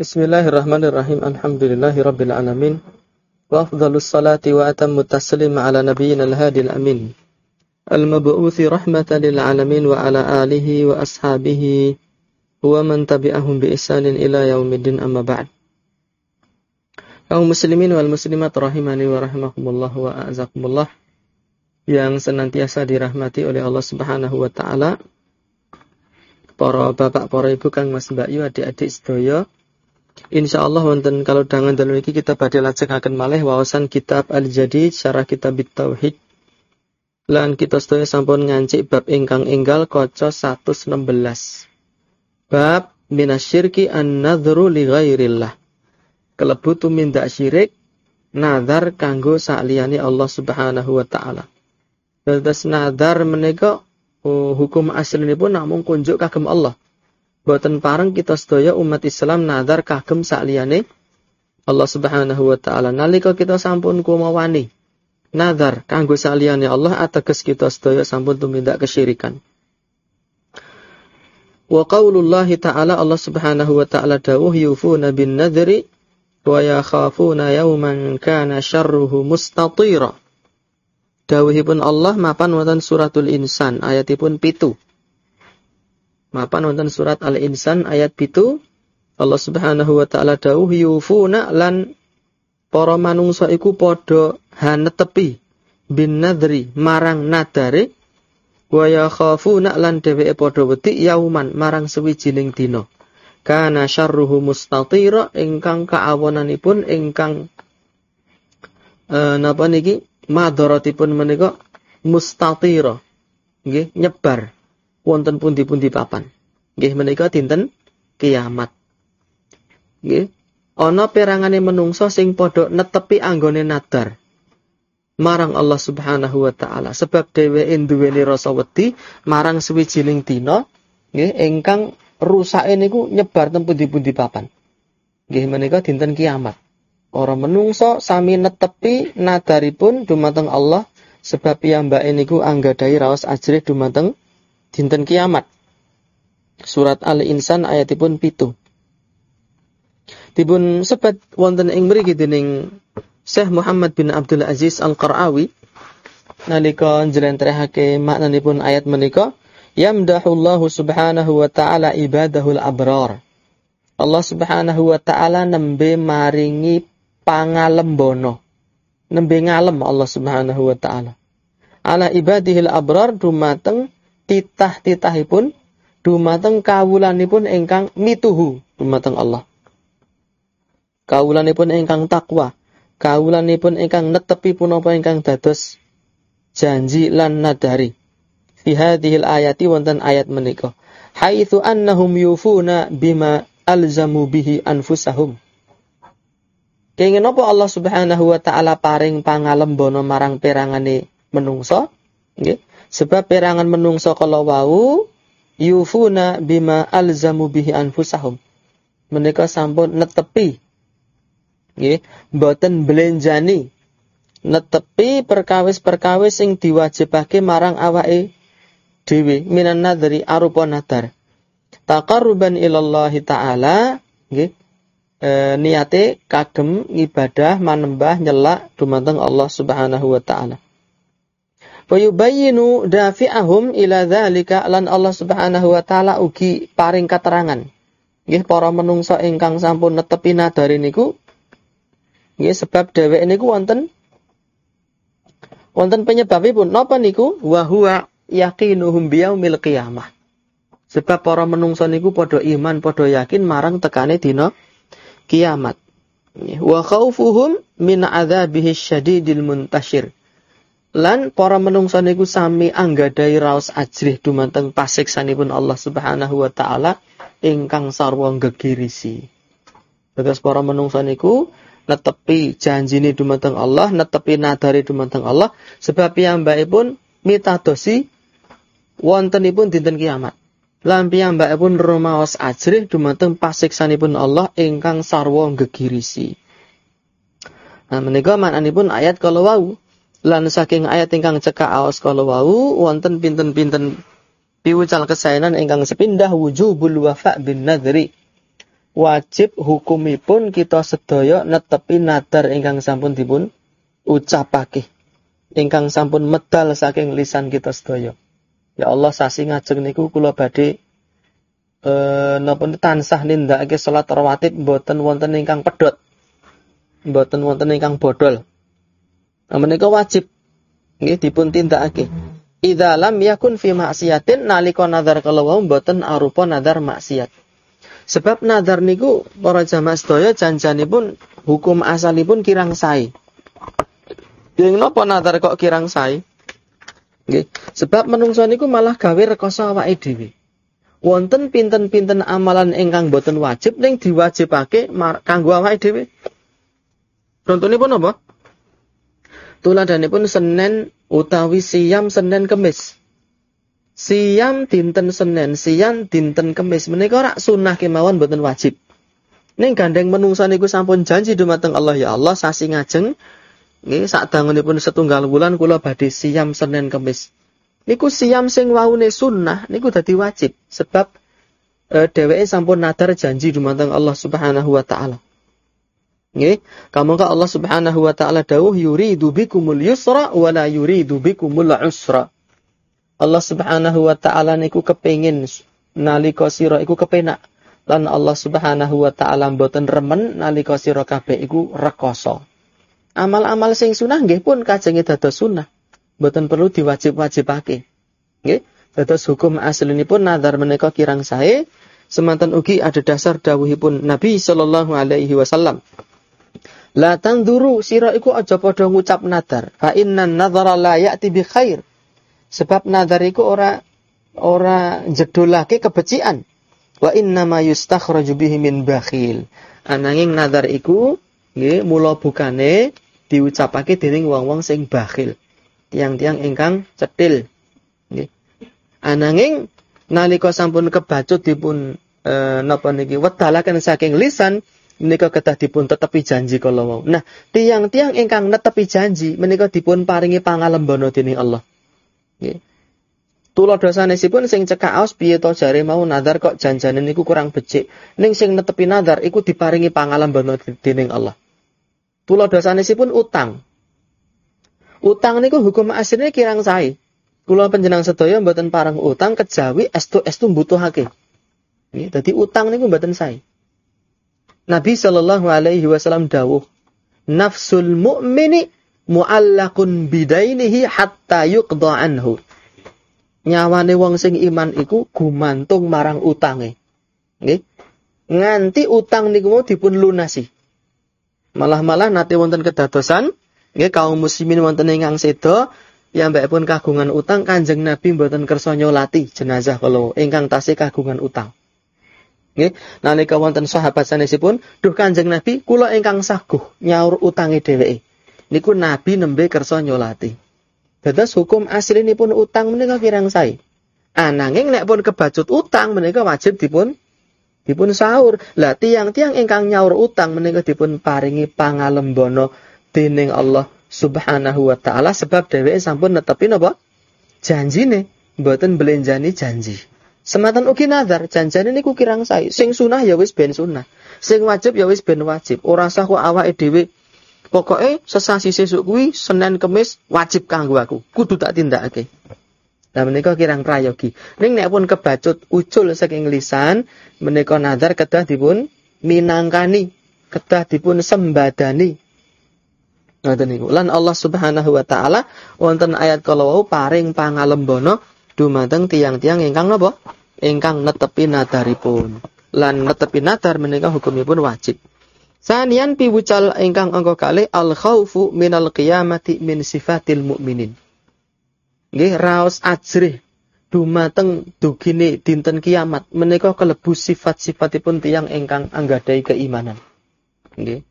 Bismillahirrahmanirrahim. Alhamdulillahirabbil alamin. Wa afdhalus salati wa atammu taslim ala nabiyyina al-hadil amin. Al-mab'uthi rahmatan lil alamin wa ala alihi wa ashabihi wa man tabi'ahum bi ihsanin ila yaumiddin amma ba'd. Kaum muslimin wal muslimat rahimani wa rahimakumullah wa a'azakumullah yang senantiasa dirahmati oleh Allah Subhanahu wa taala. Para bapak, para ibu, kang Mas Mbak Yu, adik-adik sedaya Insya Allah wonten kalau dangan dalam ini kita badhe lajengaken malih wawasan kitab Al-Jadid syarah kitab Tauhid. Lan kita sedaya sampun ngancik bab ingkang enggal kaca 116. Bab minasyirki an-nadhru li ghairillah. Kelebu tumindak syirik nazar kanggo sakliyane Allah Subhanahu wa taala. Dados nazar menika oh, hukum aslinipun namung kunjuk kagem Allah boten pareng kita sedaya umat Islam nadar kagem sakliyane Allah Subhanahu wa taala. Nalika kita sampun kumawani nadar kanggo saliyane Allah ateges kita sedaya sampun tumindak kesyirikan. Wa qaulullahi ta'ala Allah Subhanahu wa taala dawuh yufuna bin nadri wa yakhafuna yawman kana syarruhu mustatira. Dawuhipun Allah mapan wonten suratul insan ayatipun pitu Mapan wonten surat Al-Insan ayat pitu? Allah Subhanahu wa taala dawuh yufuna lan para manungsa iku padha hanetepi bin nadri marang nadare wa yakhafuna lan dheweke padha wedi yauman marang sewijining dina. Kana syarruhu mustatira ingkang kaawonanipun ingkang e, napa niki? Madaratipun menika mustatira. Nggih nyebar wonten pundi-pundi papan. Nggih menika dinten kiamat. Nggih. Ana perangane menungso sing padha netepi anggone nadar marang Allah Subhanahu wa taala sebab dheweke duweni rasa wedi marang suwijining dina nggih ingkang rusake niku nyebar teng pundi-pundi papan. Nggih menika dinten kiamat. Para menungso sami netepi nadaripun dumateng Allah sebab piyambake niku anggadhahi raos ajrih dumateng dinten kiamat. Surat Al-Insan ayatipun pitu. Dipun sebat wonten ing mriki dening Syekh Muhammad bin Abdul Aziz Al-Qarawi nalika njlentrehake maknanipun ayat menika yamdahullahu subhanahu wa ta'ala ibadahul abrar. Allah subhanahu wa ta'ala nembe maringi pangalembono. Nembe ngalem Allah subhanahu wa ta'ala. Ala ibadihil abrar dumateng titah-titahipun dumateng kawulanipun ingkang mituhu dumateng Allah. Kawulanipun ingkang takwa, kawulanipun ingkang netepi punapa ingkang dados janji lan nadari. Fi hadhil ayati wonten ayat menika. Haitsu annahum yufuna bima alzamu bihi anfusahum. Kenging apa Allah Subhanahu wa taala paring pangalembono marang perangane menungso? Nggih. Sebab perangan menungso kalau wau yufuna bima alzamu bihi anfusahum. Mereka sampun netepi nggih mboten belenjani netepi perkawis-perkawis sing diwajibake marang awake dhewe minan nadri arupa nadar. Taqarruban ilallahi taala nggih e, niate kagem ibadah manembah nyelak dumateng Allah Subhanahu wa taala. Wa yubayyinu dafi'ahum ila dzalika lan Allah Subhanahu wa taala ugi paring katerangan. Nggih para menungso ingkang sampun netepi nadari niku nggih sebab dheweke niku wonten wonten penyebabipun napa niku wa huwa yaqinuhum biyaumil qiyamah. Sebab para menungso niku padha iman, padha yakin marang tekane dina kiamat. Wa khaufuhum min adzabihi syadidil muntashir Lan para menungsa niku sami anggadai raos ajrih dumateng pasiksanipun Allah Subhanahu wa taala ingkang sarwa gegirisi. Terus para menungsa niku netepi janjine dumateng Allah, netepi nadari dumateng Allah sebab piyambakipun mitadosi wontenipun dinten kiamat. Lan piyambakipun rumaos ajrih dumateng pasiksanipun Allah ingkang sarwa gegirisi. Nah menika mananipun ayat kalau wau lan saking ayat ingkang cekak aos kala wau wonten pinten-pinten piwucal kesaenan ingkang sepindah wujubul wafa bin nadri wajib hukumipun kita sedaya netepi nadar ingkang sampun dipun ucapake. Ingkang sampun medal saking lisan kita sedaya. Ya Allah sasi ngajeng niku kula badhe eh napa tansah nindakake salat rawatib mboten wonten ingkang pedhot. Mboten wonten ingkang bodol. Nah, menika wajib nggih dipun tindakake. Idza lam yakun fi maksiatin nalika nazar kalau mboten arupa nazar maksiat. Sebab nazar niku para jamaah sedaya janjanipun hukum asalipun kirang sae. Yen napa nazar kok kirang sae? Nggih, sebab menungso niku malah gawe rekoso awake dhewe. Wonten pinten-pinten amalan ingkang boten wajib ning diwajibake kanggo awake dhewe. Contonipun apa? Tuladanipun Senin utawi siam Senin Kemis. Siam dinten Senin, siam dinten Kemis. Menika rak sunnah kemawon boten wajib. Ning gandeng menungsa niku sampun janji dumateng Allah ya Allah sasi ngajeng nggih dangunipun setunggal wulan kula badhe siam Senin Kemis. Niku siam sing waune sunnah niku dadi wajib sebab e, dheweke sampun nadar janji dumateng Allah Subhanahu wa taala. Nggih, kamangka Allah Subhanahu wa taala dawuh yuridu bikumul yusra wa la yuridu bikumul usra. Allah Subhanahu wa taala niku kepengin nalika sira iku kepenak lan Allah Subhanahu wa taala mboten remen nalika sira kabeh iku rekoso. Amal-amal sing sunah nggih pun kajenge dados sunah. Mboten perlu diwajib-wajibake. Nggih, dados hukum aslinipun nazar menika kirang sae semanten ugi ada dasar dawuhipun Nabi sallallahu alaihi wasallam. La tanduru sira iku aja padha ngucap nadar. Fa innan nadhara la ya'ti bi khair. Sebab nadar iku ora ora jedolake kebecikan. Wa inna ma yustakhraju bihi min bakhil. Ananging nadar iku nggih mula bukane diucapake dening wong-wong sing bakhil. Tiang-tiang ingkang cetil. Nggih. Ananging nalika sampun kebacut dipun e, napa niki wedalaken saking lisan menika kedah dipun tetepi janji kala wau. Nah, tiang-tiang ingkang netepi janji menika dipun paringi pangalembono dening Allah. Nggih. Tuladhasanesipun sing cekak aos piye to jare mau nadar kok janjane niku kurang becik. Ning sing netepi nadar iku diparingi pangalambana dening Allah. Tuladhasanesipun utang. Utang niku hukum asline kirang sae. Kula panjenengan sedaya mboten parang utang kejawi estu-estu mbutuhake. Nggih, dadi utang niku mboten sae. Nabi sallallahu alaihi wasallam dawuh, "Nafsul mu'mini mu'allakun bidainihi hatta yuqda anhu. Nyawane wong sing iman iku gumantung marang utange. Nggih. Nganti utang niku mau dipun lunasi. Malah-malah nate wonten kedadosan nggih kaum muslimin wonten ingkang mbak pun kagungan utang Kanjeng Nabi mboten kersa nyolati jenazah kalau ingkang tasih kagungan utang. Nggih, nalika wonten sahabat sanesipun, duh Kanjeng Nabi kula ingkang saguh nyaur utange dheweke niku Nabi nembe kersa nyolati. Dados hukum pun utang menika kirang sae. Ananging nek pun kebacut utang menika wajib dipun dipun sahur. Lah tiang-tiang ingkang nyaur utang menika dipun paringi pangalembono dening Allah Subhanahu wa taala sebab dheweke sampun netepi napa? Janjine, mboten belenjani janji. Sematan ugi nazar, janjane niku kirang sae. Sing sunah ya wis ben sunah. Sing wajib ya wis ben wajib. Ora sah kok awake Pokoknya sesasi sesuk kuwi Senin Kemis wajib kanggo aku. Kudu tak tindakake. Nah menika kirang prayogi. Ning nek pun kebacut ucul saking lisan menika nazar kedah dipun minangkani, kedah dipun sembadani. Niku. Lan Allah Subhanahu wa taala wonten ayat kalau paring pangalembono dumateng tiang-tiang ingkang napa? Ingkang netepi nadaripun. Lan netepi nadar menika hukumipun wajib. Sanian piwucal ingkang angka kali al khaufu minal qiyamati min sifatil mukminin. Nggih raos ajrih dumateng dugine dinten kiamat menika kelebu sifat-sifatipun tiyang ingkang anggadai keimanan. Nggih.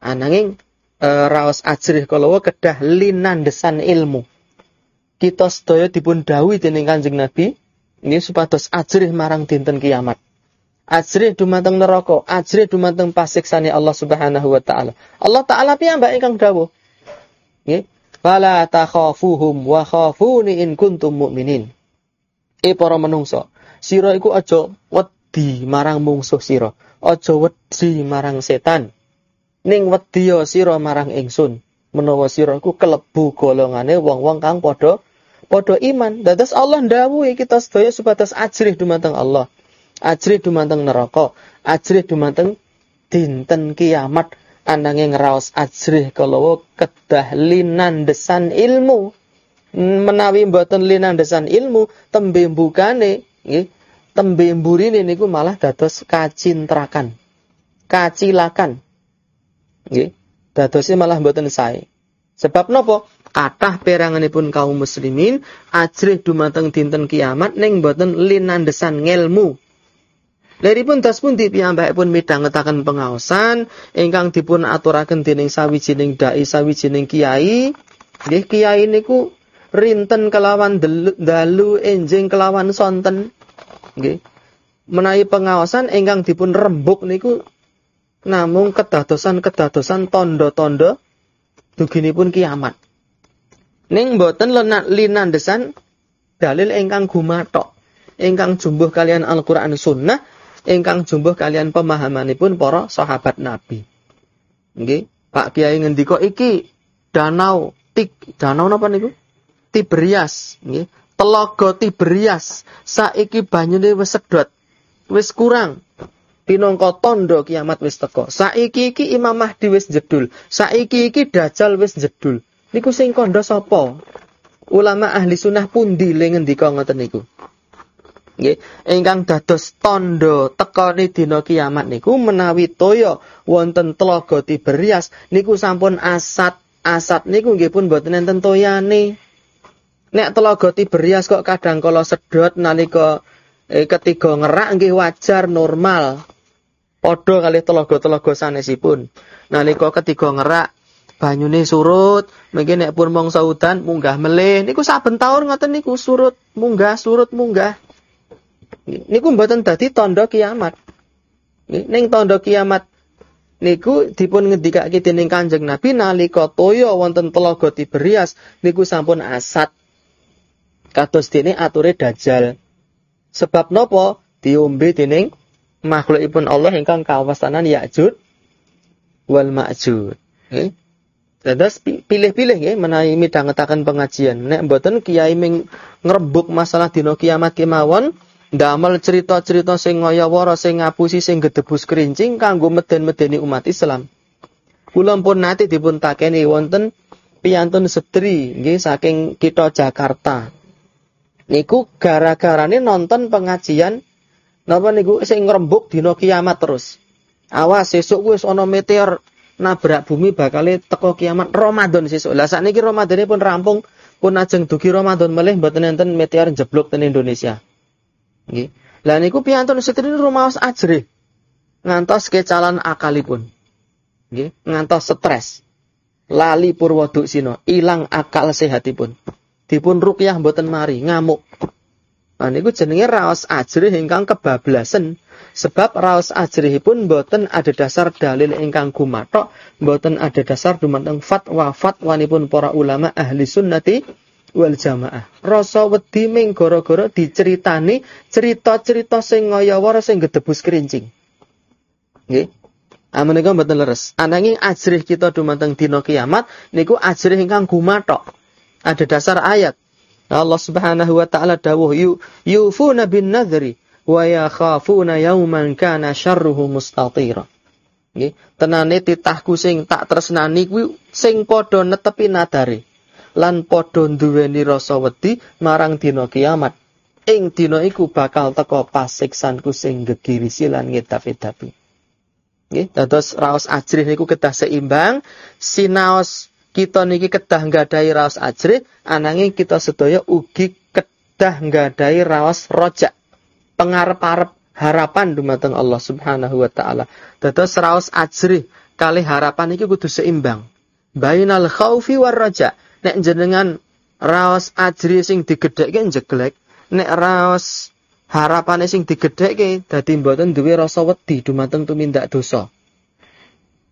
Ananging e, raos ajrih kalawa kedah linandesan ilmu. Kita sedaya dipun dawuhi dening Kanjeng Nabi ini supados ajrih marang dinten kiamat ajrih dumateng neraka, ajrih dumateng pasiksane Allah Subhanahu wa taala. Allah taala piyambak ingkang dawuh. Nggih. Fala takhafuhum wa khafuni in kuntum mu'minin. E para menungso, sira iku aja wedi marang mungsuh sira. Aja wedi marang setan. Ning wedi sira marang ingsun. Menawa sira iku kelebu golongane wong-wong kang padha padha iman. Dados Allah ndawuhi kita sedaya supados ajrih dumateng Allah. Ajrih dumateng neraka, ajrih dumateng dinten kiamat. Ananging ngraos ajrih kalau kedah linandesan ilmu. Menawi mboten linandesan ilmu tembe mbukane nggih tembe mburine malah dados kacintrakan kacilakan. Nggih malah mboten sae sebab nopo kathah peranganipun kaum muslimin ajrih dumateng dinten kiamat ning mboten linandesan ngelmu Leripun tas pun piyambakipun midhangetaken pengaosan ingkang dipun aturaken dening sawijining dai sawijining kiai. Nggih kiai niku rinten kelawan dalu enjing kelawan sonten. Nggih. Menawi pengaosan ingkang dipun rembuk niku namung kedadosan-kedadosan tondo-tondo duginipun kiamat. Ning boten linandesan dalil ingkang gumathok ingkang jumbuh kalian Al-Qur'an Sunnah ingkang jumbuh kalian pemahamanipun para sahabat Nabi. Nggih, Pak Kiai ngendika iki danau tik danau napa niku? Tiberias, nggih. Telaga Tiberias saiki banyune wis sedot. Wis kurang. Pinangka tandha kiamat wis teka. Saiki iki Imam Mahdi wis jedul. Saiki iki Dajjal wis jedul. Niku sing kandha sapa? Ulama ahli sunnah pundi le ngendika ngoten niku? nggih ingkang dados tandha tekane dina kiamat niku menawi toya wonten telaga Tiberias niku sampun asat asat niku nggih pun boten enten toyane nek telaga Tiberias kok kadang kala sedot nalika eh, ketiga ngerak nggih wajar normal padha kali telaga-telaga sanesipun nalika ketiga ngerak banyune surut mungkin nek pun mongso udan munggah melih niku saben taun ngoten niku surut munggah surut munggah niku mboten dadi tanda kiamat. Ning tanda kiamat niku dipun ngendikake dening Kanjeng Nabi nalika toya wonten telaga Tiberias niku sampun asat. Kados dene ature Dajjal. Sebab nopo diombe dening makhlukipun Allah ingkang kawastanan Ya'jud wal Ma'jud. Okay. Dados pilih-pilih ya menawi midhangetaken pengajian. Nek mboten kiai ming ngrebuk masalah dina kiamat kemawon, ndamel cerita-cerita sing ngayawara sing ngapusi sing gedebus kerincing kanggo meden-medeni umat Islam. Kula pun nate dipun takeni wonten piyantun setri nggih saking kita Jakarta. Niku gara-garane nonton pengajian napa niku sing ngrembug dina kiamat terus. Awas sesuk wis ana meteor nabrak bumi bakal teko kiamat Ramadan sesuk. Lah sakniki Ramadane pun rampung pun ajeng dugi Ramadan melih mboten enten meteor jeblok ten Indonesia. Nggih. Lah niku piyantun setri rumaos ajrih. Ngantos kecalan akalipun. Nggih, ngantos stres. Lali purwaduk sino, ilang akal sehatipun. Dipun rukyah mboten mari, ngamuk. Nah niku jenenge raos ajrih ingkang kebablasan. Sebab raos ajrihipun mboten ada dasar dalil ingkang gumathok, mboten ada dasar dumateng fatwa fatwanipun para ulama ahli sunnati wal jamaah. Rasa wedi ming gara-gara diceritani cerita-cerita sing ngayawara sing gedebus kerincing. Nggih. Amun ah, mboten leres. Ananging ajrih kita dumateng dina kiamat niku ajrih ingkang gumathok. Ada dasar ayat. Allah Subhanahu wa taala dawuh yu yufuna bin nadri wa yakhafuna yawman kana syarruhu mustatira. Nggih, tenane titahku sing tak tresnani kuwi sing padha netepi nadare lan padha nduweni rasa wedi marang dina kiamat. Ing dina iku bakal teka pasiksanku sing gegirisi lan ngedapi-dapi. Nggih, dados raos ajrih niku kedah seimbang, sinaos kita niki kedah nggadahi raos ajrih, ananging kita sedaya ugi kedah nggadahi raos rojak. Pengarep-arep harapan dumateng Allah Subhanahu wa taala. Dados raos ajrih kali harapan iki kudu seimbang. Bainal khaufi war raja nek jenengan raos ajri sing digedhekke jeglek, nek raos harapane sing digedhekke dadi mboten duwe rasa wedi dumateng tumindak dosa.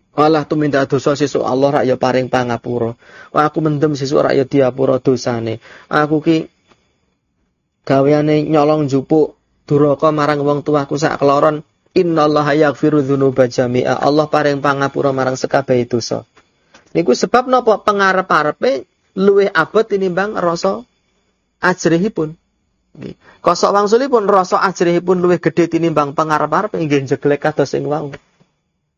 Walah tumindak dosa sesuk Allah rak ya paring pangapura. Wah aku mendem sesuk rak ya diapura dosane. Aku ki gaweane nyolong jupuk duraka marang wong tuaku sak kloron innallaha yaghfiru dzunuba jami'a. Allah paring pangapura marang sekabehe dosa. Niku sebab napa pengarep-arepe luwih abot tinimbang rasa ajrihipun? Nggih. Kosok wangsulipun rasa ajrihipun luwih gedhe tinimbang pengarep-arep inggih jeglek kados ing wau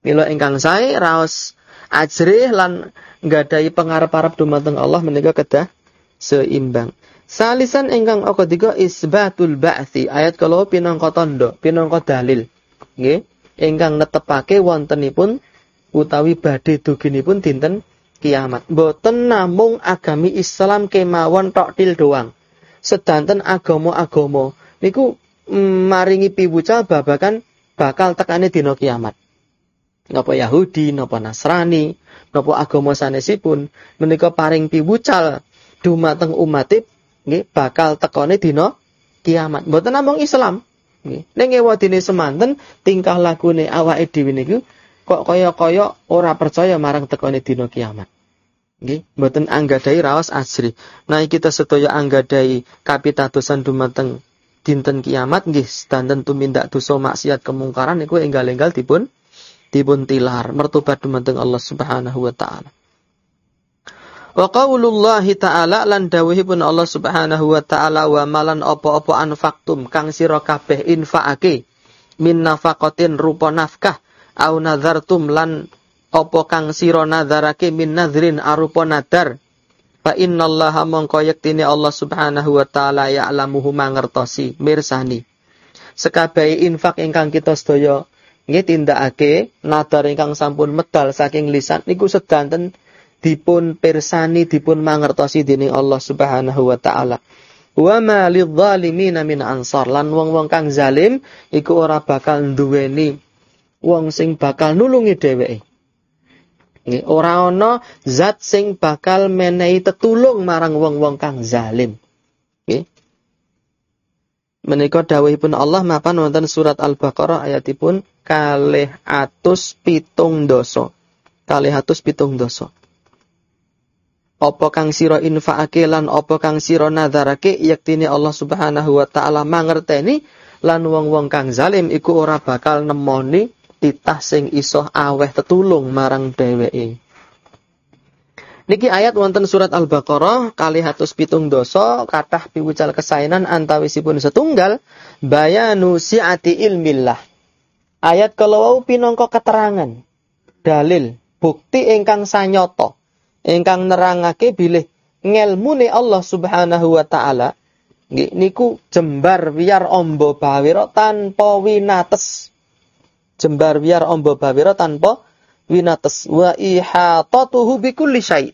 Mila ingkang sae raos ajrih lan nggadahi pengarep-arep dumateng Allah menika kedah seimbang. Salisan ingkang tiga isbatul ba'thi. Ayat kalau pinangka tondo, pinangka dalil. Nggih, ingkang netepake wontenipun utawi badhe duginipun dinten kiamat. Boten namung agami Islam kemawon tok til doang. Sedanten agama-agama niku mm, maringi piwucal babakan bakal tekane dina kiamat. Napa Yahudi, napa Nasrani, napa agama sanesipun menika paring piwucal dumateng umatip nggih bakal tekone dina kiamat. Mboten namung Islam. Nggih. Ning ewadene semanten tingkah lakune awake dhewe niku kok kaya-kaya ora percaya marang tekone dina kiamat. Nggih, mboten anggadai raos asri. Nah, kita sedaya anggadai kapitadosan dumateng dinten kiamat nggih danten tumindak dosa maksiat kemungkaran niku enggal-enggal dipun dipun tilar mertobat dumateng Allah Subhanahu wa taala. Wa qaulullahi ta'ala lan dawuhipun Allah Subhanahu wa ta'ala wa malan apa-apa anfaktum kang sira kabeh infakake min nafaqatin rupa nafkah au nazartum lan apa kang sira nazarake min nadrin arupa nadar fa innallaha mongko yektine Allah Subhanahu wa ta'ala ya'lamuhu mangertosi mirsani. Sekabehi infak ingkang kita sedaya nggih tindakake nadar ingkang sampun medal saking lisan niku sedanten dipun persani dipun mangertosi dening Allah Subhanahu wa taala. Wa ma lidzalimina min ansar lan wong-wong kang zalim iku ora bakal duweni wong sing bakal nulungi dheweke. Nggih, ora ana zat sing bakal menehi tetulung marang wong-wong kang zalim. Nggih. Menika dawuhipun Allah mapan wonten surat Al-Baqarah ayatipun kalih atus pitung doso. Kalih atus pitung doso apa kang sira infakake lan apa kang sira nadharake yaktine Allah Subhanahu wa taala mangerteni lan wong-wong kang zalim iku ora bakal nemoni titah sing iso aweh tetulung marang dheweke. Niki ayat wonten surat Al-Baqarah kali hatus pitung doso kathah piwucal kesainan antawisipun setunggal bayanu si'ati ilmillah. Ayat kalau pinangka keterangan dalil bukti ingkang sanyata ingkang nerangake bilih ngelmune Allah Subhanahu wa taala niku jembar biar ombo bawira tanpa winates. Jembar biar ombo bawira tanpa winates wa ihatatuhu bikulli syai.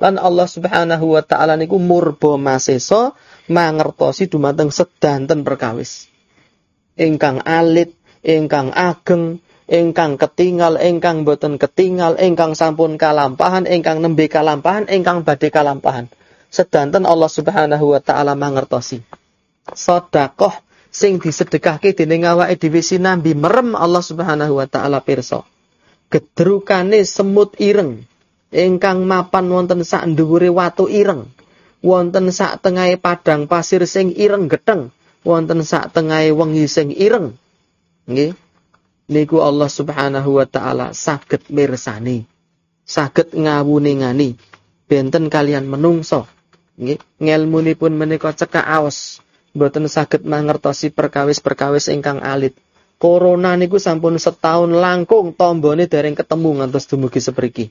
Lan Allah Subhanahu wa taala niku murba masesa mangertosi dumateng sedanten perkawis. Ingkang alit, ingkang ageng, ingkang ketinggal, ingkang boten ketinggal, ingkang sampun kalampahan, ingkang nembe kalampahan, ingkang badhe kalampahan. Sedanten Allah Subhanahu wa taala mangertosi. Sedekah sing disedekahke dening awake dhewe sinambi merem Allah Subhanahu wa taala pirsa. Gedrukane semut ireng ingkang mapan wonten sak dhuwure watu ireng. Wonten sak tengahe padang pasir sing ireng geteng, wonten sak tengahe wengi sing ireng. Nggih, niku Allah Subhanahu wa taala saged mirsani. Saged ngawuningani benten kalian menungso. Nggih, ngelmunipun menika cekak aos, boten saged mangertosi perkawis-perkawis ingkang alit. Corona niku sampun setahun langkung tombone dereng ketemu ngantos dumugi sepriki.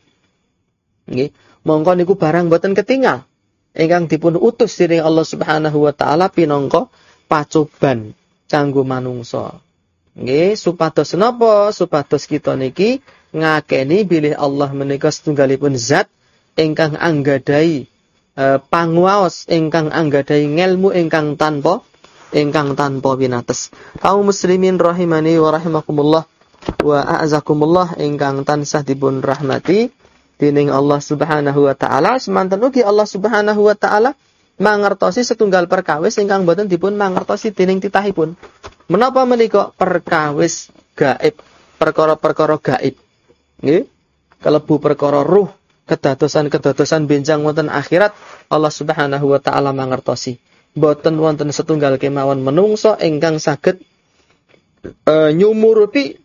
Nggih, mongko niku barang boten ketinggal. Ingkang dipun utus dening Allah Subhanahu wa taala pinangka pacoban kanggo manungsa. Nggih, supados napa? Supados kita niki ngakeni bilih Allah menika setunggalipun zat ingkang anggadai e, panguwaos ingkang anggadai ngelmu ingkang tanpa ingkang tanpa winates. Kaum muslimin rahimani wa rahimakumullah wa a'zakumullah ingkang tansah dipun rahmati dening Allah Subhanahu wa taala semanten ugi Allah Subhanahu wa taala mangertosi setunggal perkawis ingkang boten dipun mangertosi dening titahipun. Menapa menika perkawis gaib, perkara-perkara gaib. Nggih? Kalebu perkara ruh, kedadosan-kedadosan benjang wonten akhirat Allah Subhanahu wa taala mangertosi. boten wonten setunggal kemawon menungso ingkang saged e, nyumurupi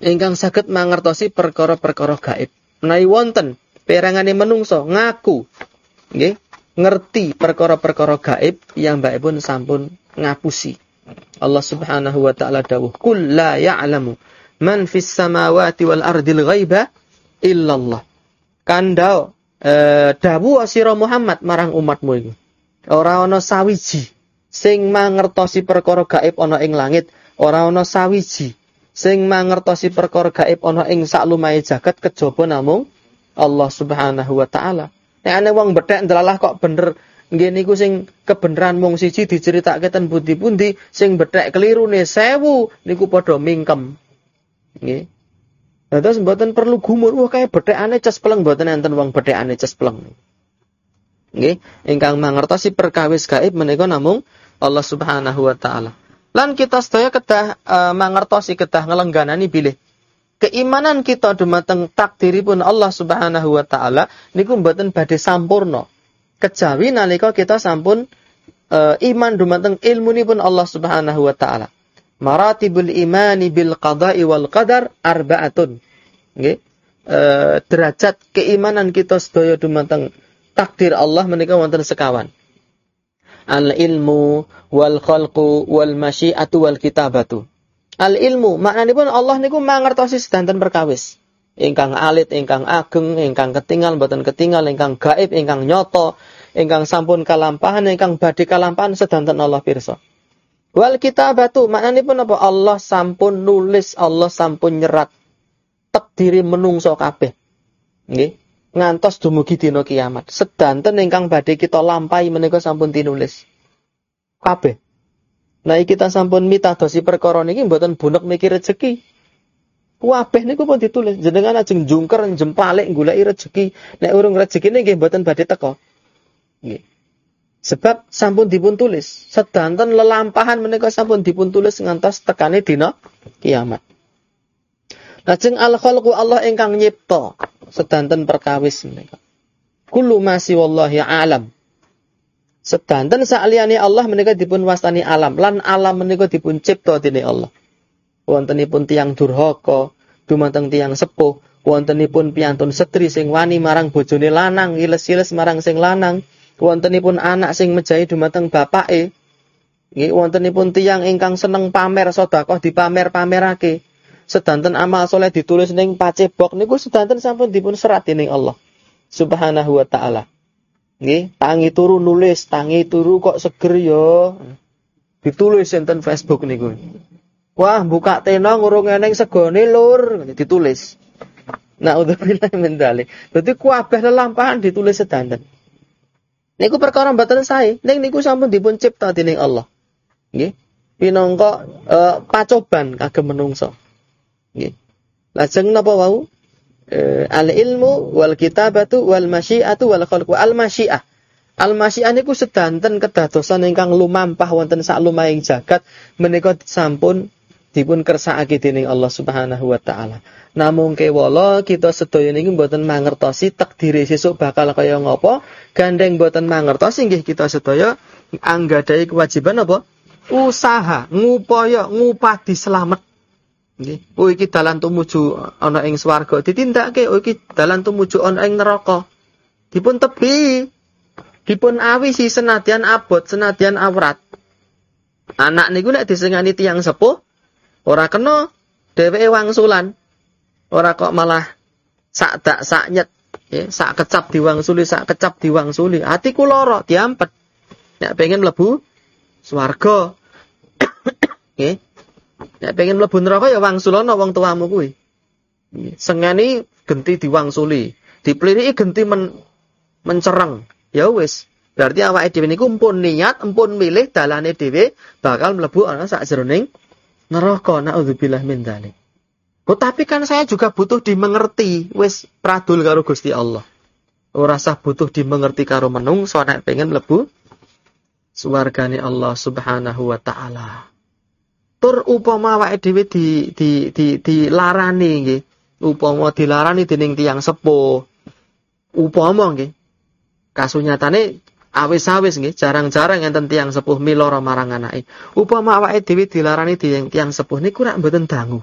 ingkang saged mangertosi perkara-perkara gaib. Menawi wonten perangane menungso ngaku nggih ngerti perkara-perkara gaib yang pun sampun ngapusi. Allah Subhanahu wa taala dawuh, "Qul la ya'lamu man fis samawati wal ardil ghaiba illallah." Kandao eh, dawuh sira Muhammad marang umatmu iku. Ora ana sawiji sing mangertosi perkara gaib ana ing langit, ora ana sawiji sing mangertosi perkara gaib ana ing saklumahe jagat kejaba namung Allah Subhanahu wa taala. Nek ana wong bethek ndelalah kok bener nggih niku sing kebenaran mung siji diceritake ten pundi-pundi, sing bethek kelirune sewu niku padha mingkem. Nggih. Nah, terus mboten perlu gumur, wah kaya bethekane ces peleng mboten enten wong bethekane ces peleng. Nggih, ingkang mangertosi perkawis gaib menika namung Allah Subhanahu wa taala. Lan kita sedaya kedah uh, mangertosi kedah ngelengganani bilih keimanan kita dumateng takdiripun Allah Subhanahu wa taala niku mboten badhe sampurna. Kejawi nalika kita sampun uh, iman dumateng ilmunipun Allah Subhanahu wa taala maratibul imani bil qada'i wal qadar arba'atun. Nggih. E, derajat keimanan kita sedaya dumateng takdir Allah menika wonten sekawan. Al ilmu wal khalqu wal masyiatu wal kitabatu. Al ilmu maknanipun Allah niku mangertosi sedanten perkawis. Ingkang alit, ingkang ageng, ingkang ketinggal, mboten ketinggal, ingkang gaib, ingkang nyoto, ingkang sampun kalampahan, ingkang badhe kalampahan sedanten Allah pirsa. Wal kitabatu maknanya pun apa? Allah sampun nulis, Allah sampun nyerat takdiri menungso kabeh. Nggih. Ngantos dumugi dina kiamat. Sedanten ingkang badhe kita lampahi menika sampun tinulis. Kabeh. Nah kita sampun mitadosi perkara niki mboten bunek mikir rezeki. Kabeh niku pun ditulis. Jenengan ajeng jungker jempalik goleki rezeki. Nek urung rezekine nggih mboten badhe teko. Nggih. Sebab sampun dipun tulis, sedanten lelampahan menika sampun dipun tulis ngantos tekane dina kiamat. Lajeng al khalqu Allah ingkang nyipta sedanten perkawis menika. Kullu ma wallahi alam. Sedanten saliyane Allah menika dipun wastani alam, lan alam menika dipun cipta dening Allah. Wontenipun tiang durhaka, dumateng tiang sepuh, wontenipun piantun setri sing wani marang bojone lanang, iles-iles marang sing lanang, wontenipun anak sing mejahi dumateng bapake. Nggih wontenipun tiyang ingkang seneng pamer sedekah dipamer-pamerake. Sedanten amal soleh ditulis ning pacebok niku sedanten sampun dipun serat dening Allah. Subhanahu wa taala nggih tangi turu nulis tangi turu kok seger yo ditulis enten Facebook niku wah buka tena ngurung eneng segone lur ditulis udah bilang mendali. Berarti kuabeh lelampahan ditulis sedanten. Niku perkara mboten sae, ning niku sampun dipun cipta dening Allah. Nggih. Pinangka uh, pacoban kagem menungso. Nggih. Lajeng napa wau? Uh, al ilmu wal kitabatu wal masyiatu wal khalqu al masyiah. Al masyiah niku sedanten kedadosan ingkang lumampah wonten sak lumahing jagat menika sampun dipun kersakake dening Allah Subhanahu wa taala. Namung kewala kita sedaya niki mboten mangertosi takdire sesuk bakal kaya ngopo, gandeng mboten mangertosi nggih kita sedaya anggadai kewajiban apa? Usaha, ngupaya, ngupadi selamat. Nggih. Oh iki dalan tumuju ana ing swarga ditindakake, oh iki dalan tumuju ana ing neraka. Dipun tebi, dipun awisi senadyan abot, senadyan awrat. Anak niku nek disengani tiang sepuh, ora kena dheweke wangsulan. Ora kok malah sak dak sak nyet, ya, sak kecap diwangsuli, sak kecap diwangsuli. Atiku lara diampet. Nek pengen mlebu swarga. Nggih. Nek pengen mlebu neraka ya wangsulana wong tuamu kuwi. Sengeni genti diwangsuli, dipeliriki genti men, mencereng. Ya wis. Berarti awake dhewe niku empun niat, empun milih dalane dhewe bakal mlebu ana sak jroning neraka. Nauzubillah min dzalik. Oh, tapi kan saya juga butuh dimengerti, wis pradul karo Gusti Allah. Ora sah butuh dimengerti karo menungso nek pengen mlebu swargane Allah Subhanahu wa taala. Tur upama awake dhewe di di di dilarani nggih. Upama dilarani dening tiyang sepuh. Upama nggih. Kasunyatane awis-awis nggih, jarang-jarang enten tiyang sepuh miloro marang anake. Upama awake dhewe dilarani tiyang tiyang sepuh niku rak mboten dangu.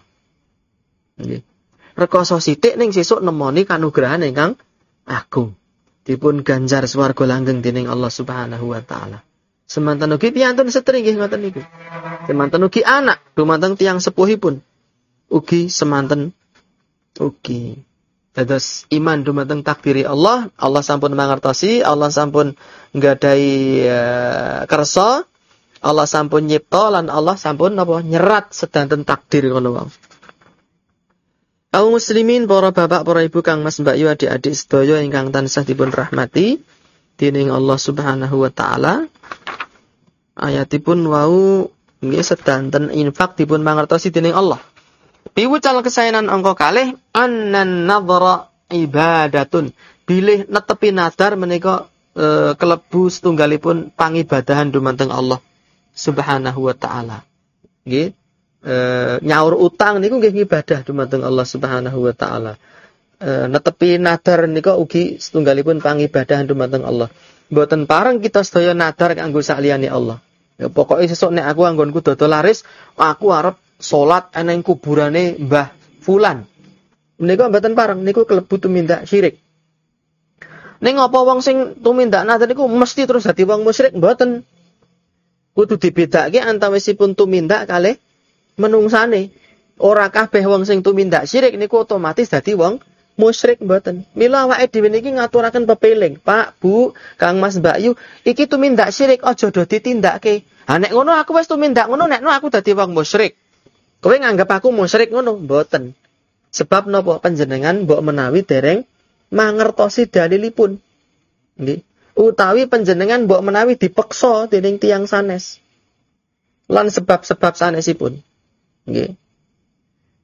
Nggih. Rekoso sithik ning sesuk nemoni kanugrahan ingkang agung. Dipun ganjar swarga langgeng dening Allah Subhanahu wa taala. Semanten ugi piyantun setri nggih ngoten niku. Semanten ugi anak dumateng tiyang sepuhipun. Ugi semanten ugi. Dados iman dumateng takdiri Allah, Allah sampun mangertosi, Allah sampun nggadahi uh, kersa, Allah sampun nyipta lan Allah sampun napa nyerat sedanten takdir ngono wae. Kaum muslimin, para bapak, para ibu, kang mas, mbak yu, adik-adik sedaya ingkang tansah dipun rahmati dening Allah Subhanahu wa taala. Ayatipun wau nggih sedanten infak dipun mangertosi dening Allah. Piwucal kesayanan angka kalih annan nadhara ibadatun. Bilih netepi nadar menika e, kelebu setunggalipun pangibadahan dumateng Allah Subhanahu wa taala. Nggih. E, nyaur utang niku nggih ibadah dumateng Allah Subhanahu wa taala. E, netepi nadar nika ugi setunggalipun pangibadahan dumateng Allah. Mboten parang kita sedaya nadar kanggo sakliyane Allah. Ya pokoke sesuk nek aku anggonku dodol laris, aku arep salat ana kuburane Mbah Fulan. Menika mboten pareng niku kelebu tumindak syirik. Ning apa wong sing tumindak nazar niku mesti terus dadi wong musyrik mboten. Kudu dibedakake antawisipun tumindak kalih menungsane. Ora kabeh wong sing tumindak syirik niku otomatis dadi wong musyrik mboten. Mila awake dhewe niki ngaturaken pepeling, Pak, Bu, Kang Mas Mbak Yu, iki tumindak syirik aja do ditindakke. Ha nek ngono aku wis tumindak ngono nek no aku dadi wong musyrik. Kowe nganggap aku musyrik ngono, mboten. Sebab napa panjenengan mbok menawi dereng mangertosi dalilipun. Nggih. Utawi panjenengan mbok menawi dipeksa dening tiang sanes. Lan sebab-sebab sanesipun. Nggih.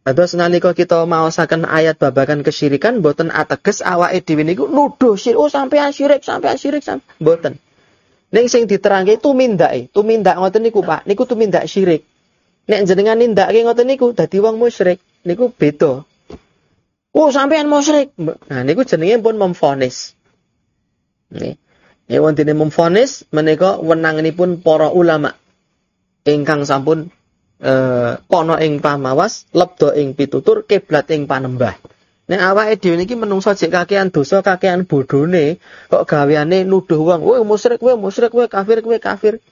Ados nalika kita maosaken ayat babakan kesyirikan boten ateges awake dhewe niku nuduh syirik oh sampean syirik sampean syirik sampean boten. Ning sing diterangke tumindake, tumindak ngoten niku Pak, niku tumindak syirik. Nek jenengan nindakake ngoten niku dadi wong musyrik, niku beda. Oh sampean musyrik. Nah niku jenenge pun memfonis. Nggih. Nek wonten memfonis menika wenanganipun para ulama ingkang sampun eh kono ing pamawas, lebda ing pitutur, kiblat ing panembah. Nek awake dhewe niki menungso jek kakean dosa, kakean bodhone, kok gaweane nuduh wong, "Kowe musyrik, kowe musyrik, kowe kafir, kowe kafir."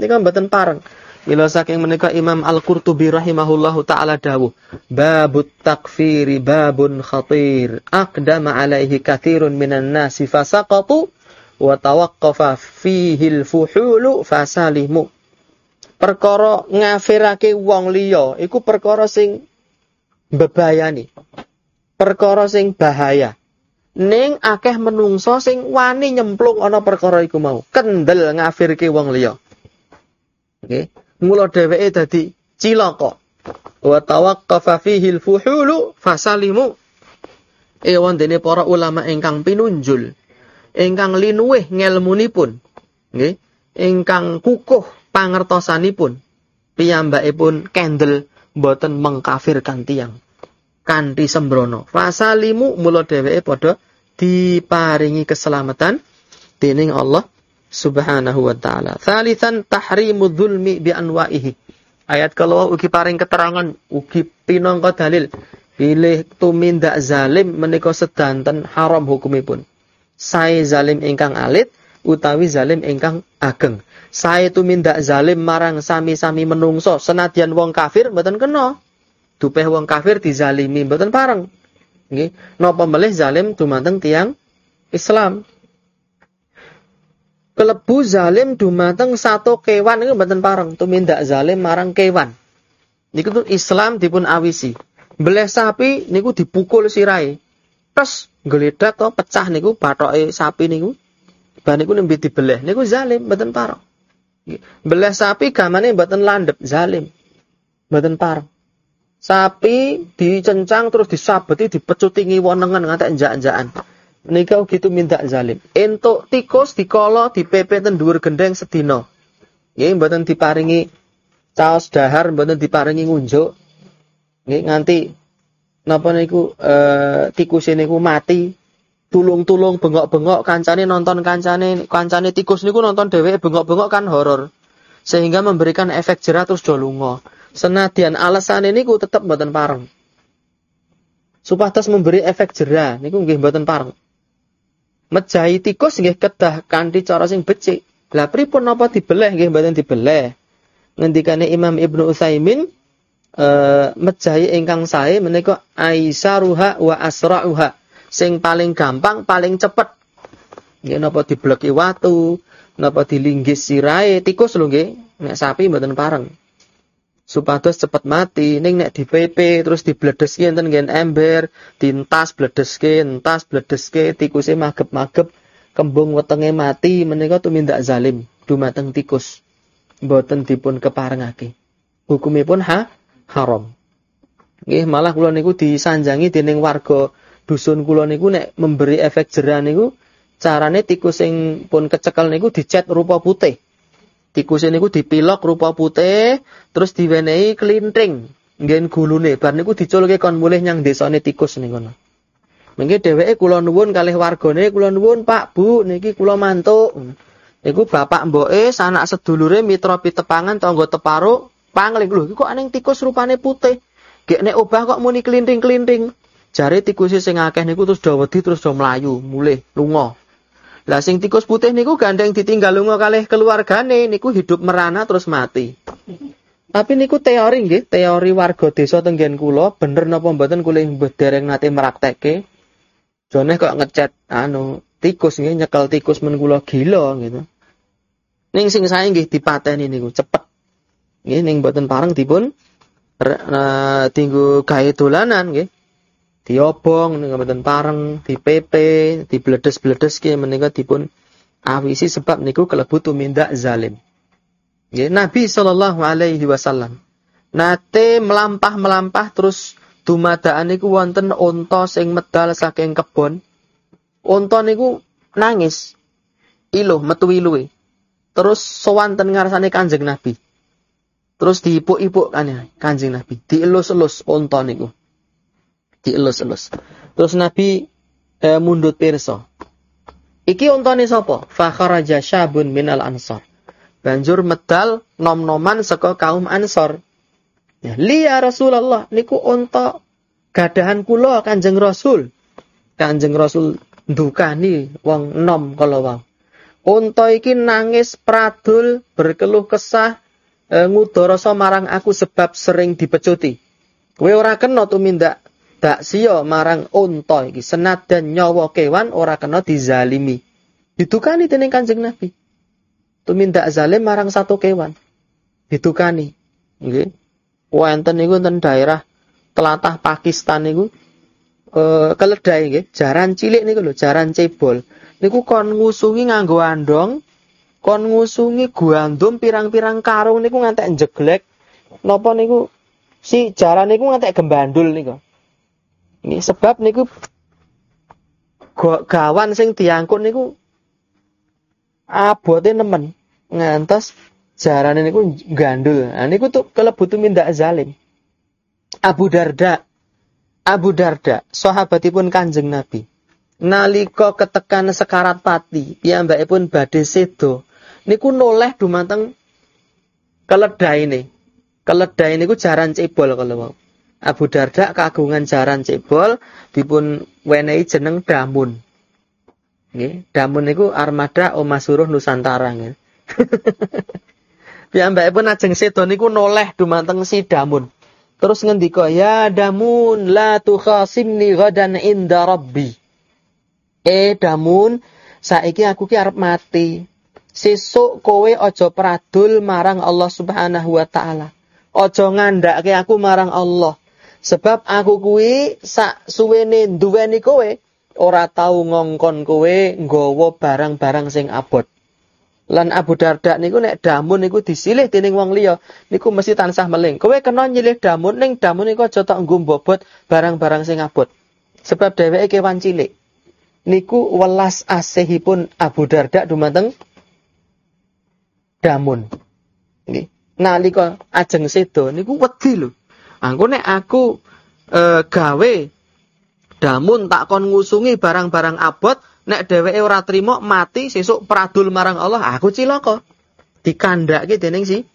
Nika mboten pareng. Mila saking menika Imam Al-Qurtubi rahimahullahu taala dawuh, "Babut takfiri babun khatir, aqdama alaihi kathirun minan nasi fasaqatu wa tawaqqafa fihi al-fuhulu fasalimu." Perkara ngafirake wong liya iku perkara sing bebayani. Perkara sing bahaya. Ning akeh menungso sing wani nyemplung ana perkara iku mau. Kendel ngafirke wong liya. Oke. Okay. Mula dheweke dadi cilaka. Wa tawaqqafa fihi al-fuhulu fasalimu. E wondene para ulama ingkang pinunjul, ingkang linuwih ngelmunipun, nggih, ingkang kukuh pangertosanipun piyambakipun kendel boten mengkafirkan tiang kanthi sembrono fasalimu mula dheweke padha diparingi keselamatan dening Allah Subhanahu wa taala. Thalithan tahrimu dzulmi bi anwa'ihi. Ayat kalau ugi paring keterangan ugi pinangka dalil pilih tumindak zalim menika sedanten haram hukumipun. Sae zalim ingkang alit utawi zalim ingkang ageng sae tumindak zalim marang sami-sami menungso senadyan wong kafir mboten kena. Dupeh wong kafir dizalimi mboten pareng. Nggih, napa melih zalim dumateng tiang Islam. Kelebu zalim dumateng satu kewan niku mboten pareng tumindak zalim marang kewan. Niku Islam dipun awisi. Beleh sapi niku dipukul sirai. Terus geledak to pecah niku bathoke sapi niku. Ban niku nembe dibeleh niku zalim mboten pareng. Belah sapi gamane mboten landep, zalim. Mboten pareng. Sapi dicencang terus disabeti dipecuti ngiwonengen ngantek njak-njakan. Nika ugi minta zalim. Entuk tikus dikala dipepet ten dhuwur gendeng sedina. Nggih mboten diparingi caos dahar, mboten diparingi ngunjuk. Nggih nganti napa niku eh tikus niku mati tulung-tulung bengok-bengok kancane nonton kancane kancane tikus niku nonton dheweke bengok-bengok kan horor. Sehingga memberikan efek jerah terus do lunga. Senadyan alasan niku tetep mboten pareng. Supados memberi efek jerah niku nggih mboten pareng. Mejahi tikus nggih kedah kanthi cara sing becik. Lah pripun napa dibeleh nggih mboten dibeleh. Ngendikane Imam Ibnu Utsaimin eh mejahi ingkang sae menika aisaruha wa asra'uha sing paling gampang, paling cepet. Nggih napa dibleki watu, napa dilinggis sirahe tikus lho nggih. Nek sapi mboten pareng. Supados cepet mati, ning nek dipepe terus dibledeski enten nggen ember, dintas bledeske, entas bledeske, tikuse magep-magep, kembung wetenge mati menika tumindak zalim dumateng tikus. Mboten dipun keparengake. Hukumipun ha haram. Nggih malah kula niku disanjangi dening warga dusun kula niku nek memberi efek jerah niku carane tikus sing pun kecekel niku dicet rupa putih. Tikus niku dipilok rupa putih terus diwenehi kelintring nggen gulune bar niku diculke kon mulih nyang desane tikus niku. Mengke dheweke kula nuwun kalih wargane kula nuwun Pak Bu niki kula mantuk. Iku bapak mboke sanak sedulure mitra pitepangan tangga teparo pangling lho kok aning tikus rupane putih. Gek nek obah kok muni kelinting-kelinting. Jare tikus sing akeh niku terus do wedi terus do mlayu, mulih lunga. Lah sing tikus putih niku gandeng ditinggal lunga kalih keluargane niku hidup merana terus mati. Tapi niku teori nggih, teori warga desa tenggen kula bener napa mboten kula mbah dereng nate merakteke. Jone kok ngecet anu tikus nggih nyekel tikus men kula gila gitu. Ning sing sae nggih dipateni niku cepet. Nggih ning mboten pareng dipun tinggu gawe dolanan nggih diobong ning mboten pareng, dipepe, dibledes-bledes ki menika dipun awisi sebab niku kelebu tumindak zalim. Ya, Nabi sallallahu alaihi nate melampah-melampah terus dumadaan niku wonten unta sing medal saking kebon. Unta niku nangis. Iluh metu iluhe. Terus sowan ten ngarsane Kanjeng Nabi. Terus diipuk-ipuk kan ya Kanjeng Nabi, dielus-elus unta niku dielus-elus. Terus Nabi e, mundut pirsa. Iki untane sapa? Fa kharaja syabun minal ansor. Banjur medal nom-noman saka kaum Ansor. Ya, li ya Rasulullah niku unta gadahan kula Kanjeng Rasul. Kanjeng Rasul ndukani wong nom kala wau. Unta iki nangis pradul berkeluh kesah e, ngudara marang aku sebab sering dipecuti. Kowe ora kena tumindak siyo marang unta iki senajan nyawa kewan ora kena dizalimi. Ditukani dening Kanjeng Nabi. Tumindak zalim marang satu kewan. Ditukani. Nggih. Wonten niku ten daerah telatah Pakistan niku eh keledai nggih, jaran cilik niku lho, jaran cebol. Niku kon ngusungi nganggo andong, kon ngusungi gandum pirang-pirang karung niku ngantek jeglek. Napa niku si jaran niku ngantek gembandul niku. Ini sebab niku gawan sing diangkut niku abote nemen. Ngantos jarane niku gandul. Nah niku tuh kelebu mindak zalim. Abu Darda Abu Darda sahabatipun Kanjeng Nabi. Nalika ketekan sekarat pati piyambakipun badhe sedo niku noleh dumateng keledai ini. Keledai niku jaran cebol kalau Abu Darda kagungan jaran cebol dipun wenehi jeneng Damun. Nggih, Damun niku armada Omah Suruh Nusantara nggih. Piyambakipun ajeng sedo niku noleh dumateng si Damun. Terus ngendika, "Ya Damun, la tukhasimni ghadan inda Rabbi." Eh Damun, saiki aku ki arep mati. Sesuk kowe aja pradul marang Allah Subhanahu wa taala. Aja ngandhake aku marang Allah. Sebab aku kuwi sak suwene duweni kowe ora tau ngongkon kowe nggawa barang-barang sing abot. Lan Abu Darda niku nek damun niku disilih dening wong liya niku mesti tansah meling. Kowe kena nyilih damun ning damun niku aja tok nggo barang-barang sing abot. Sebab dheweke kewan cilik. Niku welas asihipun Abu Darda dumateng damun. Nggih. Nalika ajeng sedo niku wedi lho. Angko nek aku e, gawe Damun tak kon ngusungi barang-barang abot, nek dheweke ora trima mati sesuk pradul marang Allah, aku cilaka. Dikandhake dening si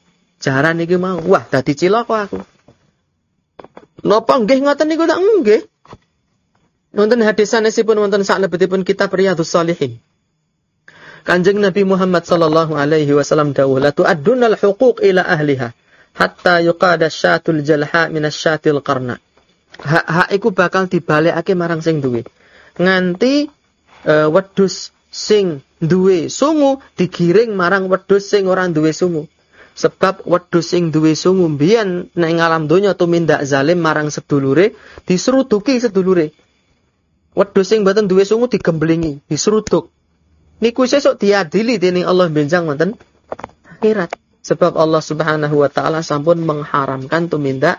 jaran iki mau. Wah, dadi cilaka aku. Napa nggih ngoten niku tak nggih? Wonten hadis sanesipun wonten saklebetipun kitab Riyadhus Shalihin. Kanjeng Nabi Muhammad sallallahu alaihi wasallam dawuh la tu'addunal huquq ila ahliha hatta yuqada syatul jalha minasyatil qarna. Hak-hak iku bakal dibalekake marang sing duwe. Nganti uh, wedhus sing duwe sungu digiring marang wedhus sing ora duwe sungu. Sebab wedhus sing duwe sungu mbiyen ning alam donya tumindak zalim marang sedulure disrutuki sedulure. Wedhus sing mboten duwe sungu digemblingi, disrutuk niku sesuk diadili dening Allah benjang wonten akhirat. Sebab Allah Subhanahu wa taala sampun mengharamkan tumindak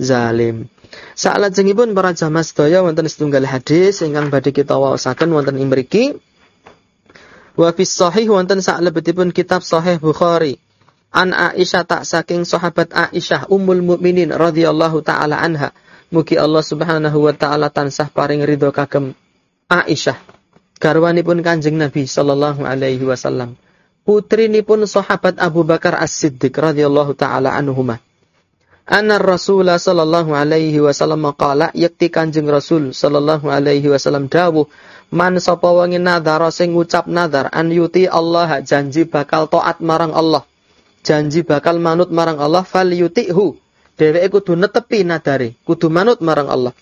zalim. Salajengipun para jamaah sedaya wonten setunggal hadis ingkang badhe kita waosaken wonten ing mriki. Wa fi sahih wonten saklebetipun kitab Sahih Bukhari. An Aisyah tak saking sahabat Aisyah Ummul Mukminin radhiyallahu taala anha. Mugi Allah Subhanahu wa taala tansah paring ridho kagem Aisyah garwanipun Kanjeng Nabi sallallahu alaihi wasallam. Putrinipun sahabat Abu Bakar As-Siddiq radhiyallahu taala anhumah. Anna Rasulullah sallallahu alaihi wasallam qala yakti Kanjeng Rasul sallallahu alaihi wasallam dawuh man sapa wangi nadhara sing ngucap nadhar an yuti Allah janji bakal taat marang Allah. Janji bakal manut marang Allah fal yutihu. Dheweke kudu netepi nadare, kudu manut marang Allah.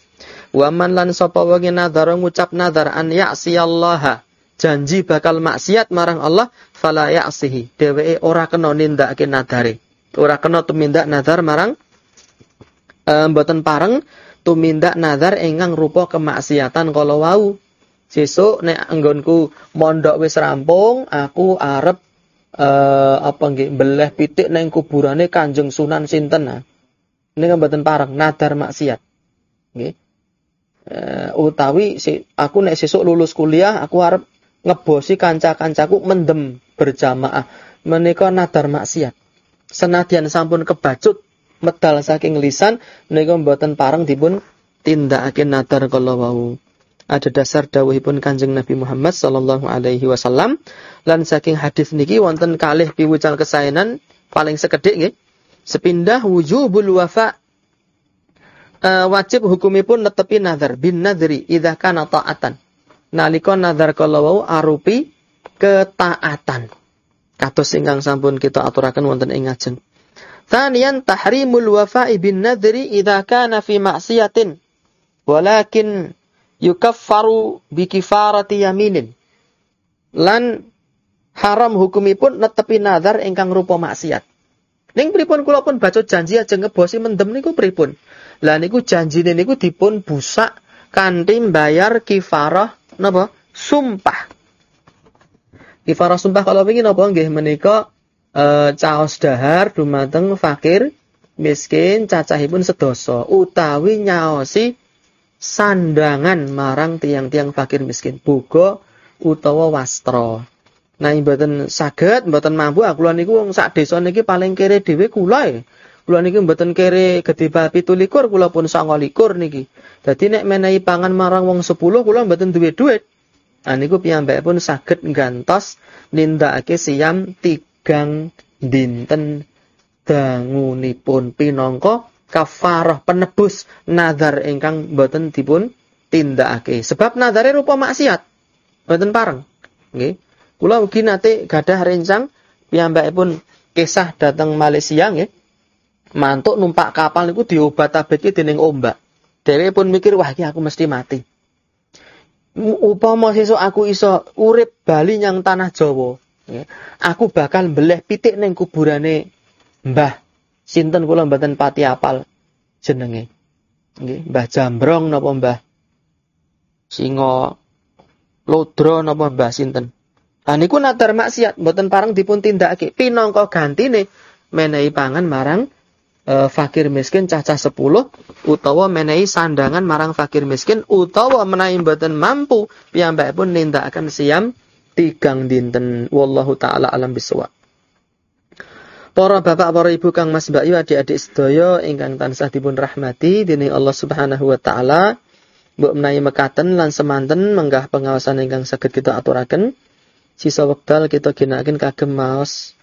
Waman lan sapa wonge nadhar ngucap nadhar an ya'siyallaha janji bakal maksiat marang Allah fala ya'sihi dheweke ora kena nindakake nadare ora kena tumindak nadhar marang e, mboten pareng tumindak nadhar ingkang rupa kemaksiatan kala wau sesuk nek anggonku mondok wis rampung aku arep uh, apa nggih beleh pitik neng kuburane Kanjeng Sunan sinten nah. Ini kan mboten pareng nadar maksiat. Nggih uh, utawi si aku nek sesuk lulus kuliah aku harap ngebosi kanca-kancaku mendem berjamaah. Menika nadar maksiat. Senadyan sampun kebacut medal saking lisan menika mboten pareng dipun tindakake nadar kala wau. Ada dasar dawuhipun Kanjeng Nabi Muhammad sallallahu alaihi wasallam. Lan saking hadis niki wonten kalih piwucal kesaenan paling sekedhik nggih. Sepindah wujubul wafa uh, wajib hukumipun netepi nazar bin nadri idza kana taatan. Nalika nazar kala wau arupi ketaatan. Kados ingkang sampun kita aturaken wonten ing ngajeng. Thaniyan tahrimul wafa'i bin nadri idza kana fi ma'siyatin walakin yukaffaru bi kifarati yaminin. Lan haram hukumipun netepi nazar ingkang rupa maksiat. Ning pripun kula pun baca janji aja ngebosi mendem niku pripun? Lah niku janjine niku dipun busak kanthi bayar kifarah napa? Sumpah. Kifarah sumpah kalau ingin napa nggih menika e, caos dahar dumateng fakir miskin cacahipun sedoso utawi nyaosi sandangan marang tiang-tiang fakir miskin buga utawa wastra. Nah, mboten saged, mboten mampu, aku niku wong sak desa niki paling kere dhewe kula e. Kula niki mboten kere bab 17 kula pun 29 niki. Dadi nek menehi pangan marang wong 10 kula mboten duwe duit. Nah niku pun saged gantos nindakake siam tigang dinten dangunipun pinangka kafarah penebus nazar ingkang mboten dipun tindakake. Sebab nazare rupa maksiat. Mboten pareng. Nggih. Kula ugi nate gadah rencang pun kisah datang Malaysia nggih mantuk numpak kapal niku diobat abetke dening ombak. Dhewe pun mikir wah iki aku mesti mati. Upama sesuk aku iso urip bali nyang tanah Jawa, aku bakal mbeleh pitik ning kuburane Mbah sinten kula mboten pati apal jenenge. Nggih, Mbah Jambrong napa Mbah Singo Lodro napa Mbah sinten. Lah niku natar maksiat mboten parang dipun tindakake. Pinangka gantine menehi pangan marang e, fakir miskin caca sepuluh utawa menehi sandangan marang fakir miskin utawa menawi mboten mampu pun nindakaken siam tigang dinten wallahu taala alam bisawab Para bapak, para ibu kang Mas Mbak adik-adik sedaya ingkang tansah dipun rahmati dening Allah Subhanahu wa taala. Mbok menawi mekaten lan semanten menggah pengawasan ingkang saged kita aturaken. Sisa wekdal kita ginakaken kagem maos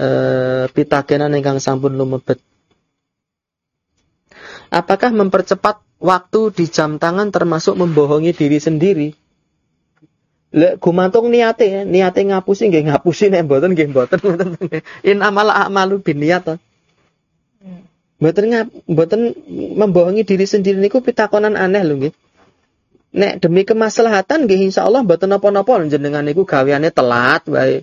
eh pitakenan ingkang sampun lumebet. Apakah mempercepat waktu di jam tangan termasuk membohongi diri sendiri? Lek gumantung niate, niate ngapusi nggih ngapusi nek mboten nggih mboten. In amal a'malu niat. Mboten mboten membohongi diri sendiri niku pitakonan aneh lho nggih. Nek demi kemaslahatan nggih insyaallah mboten napa-napa jenengan niku gaweane telat wae.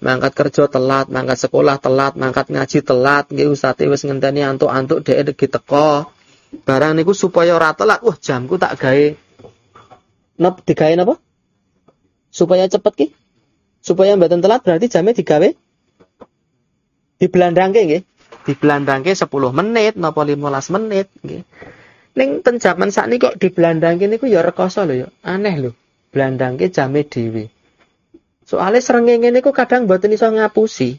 Mangkat kerja telat, mangkat sekolah telat, mangkat ngaji telat, nggih usate wis ngenteni antuk-antuk dhek iki teko. Barang niku supaya ora telat, wah jamku tak gawe nop digawe napa? Supaya cepet ki. Supaya mboten telat berarti jamnya digawe dibelandangke nggih dibelandangke 10 menit napa 15 menit nggih. Ning ten jaman sakniki kok dibelandangke niku ya rekoso lho ya. Aneh lho. Blandangke jame dhewe. Soale srengenge niku kadang mboten iso ngapusi.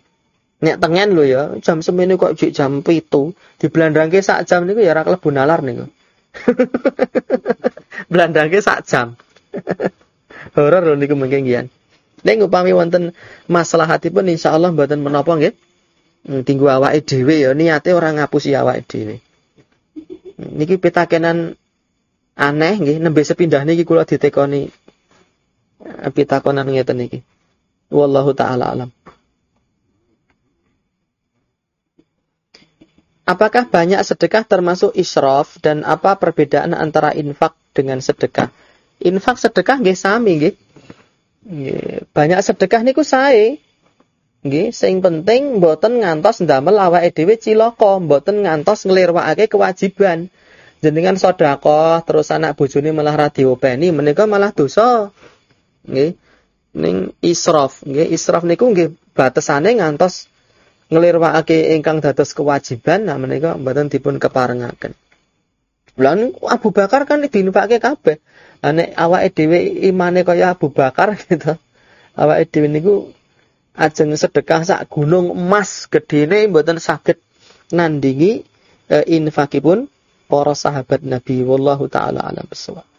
Nek tengen lho ya, jam semene kok jik jam 7, dibelandangke sak jam niku ya ora klebu nalar niku. Blandangke sak jam. Horor lho niku mungkin ngian. Nek upami wonten maslahatipun insyaallah mboten menapa nggih. Hmm, tinggu awake dhewe ya niate ora ngapusi awake dhewe. Hmm, niki pitakenan aneh nggih nembe sepindah niki kula ditekoni eh, pitakonan ngeten niki. Wallahu taala alam. Apakah banyak sedekah termasuk israf dan apa perbedaan antara infak dengan sedekah? Infak sedekah nggih sami nggih. Banyak sedekah niku sae, Nggih, sing penting mboten ngantos ndamel awake dhewe cilaka, mboten ngantos nglirwakake kewajiban. Jenengan sedekah terus anak bojone malah ra diopeni, menika malah dosa. Nggih. Ning israf, nggih, israf niku nggih batesane ngantos nglirwakake ingkang dados kewajiban, nah menika mboten dipun keparengaken. Lan Abu Bakar kan dinupake kabeh. Nek awake dhewe imane kaya Abu Bakar gitu. Awake dhewe niku ajeng sedekah sak gunung emas gedene mboten saged nandingi e, infakipun para sahabat Nabi wallahu taala alam bisawab.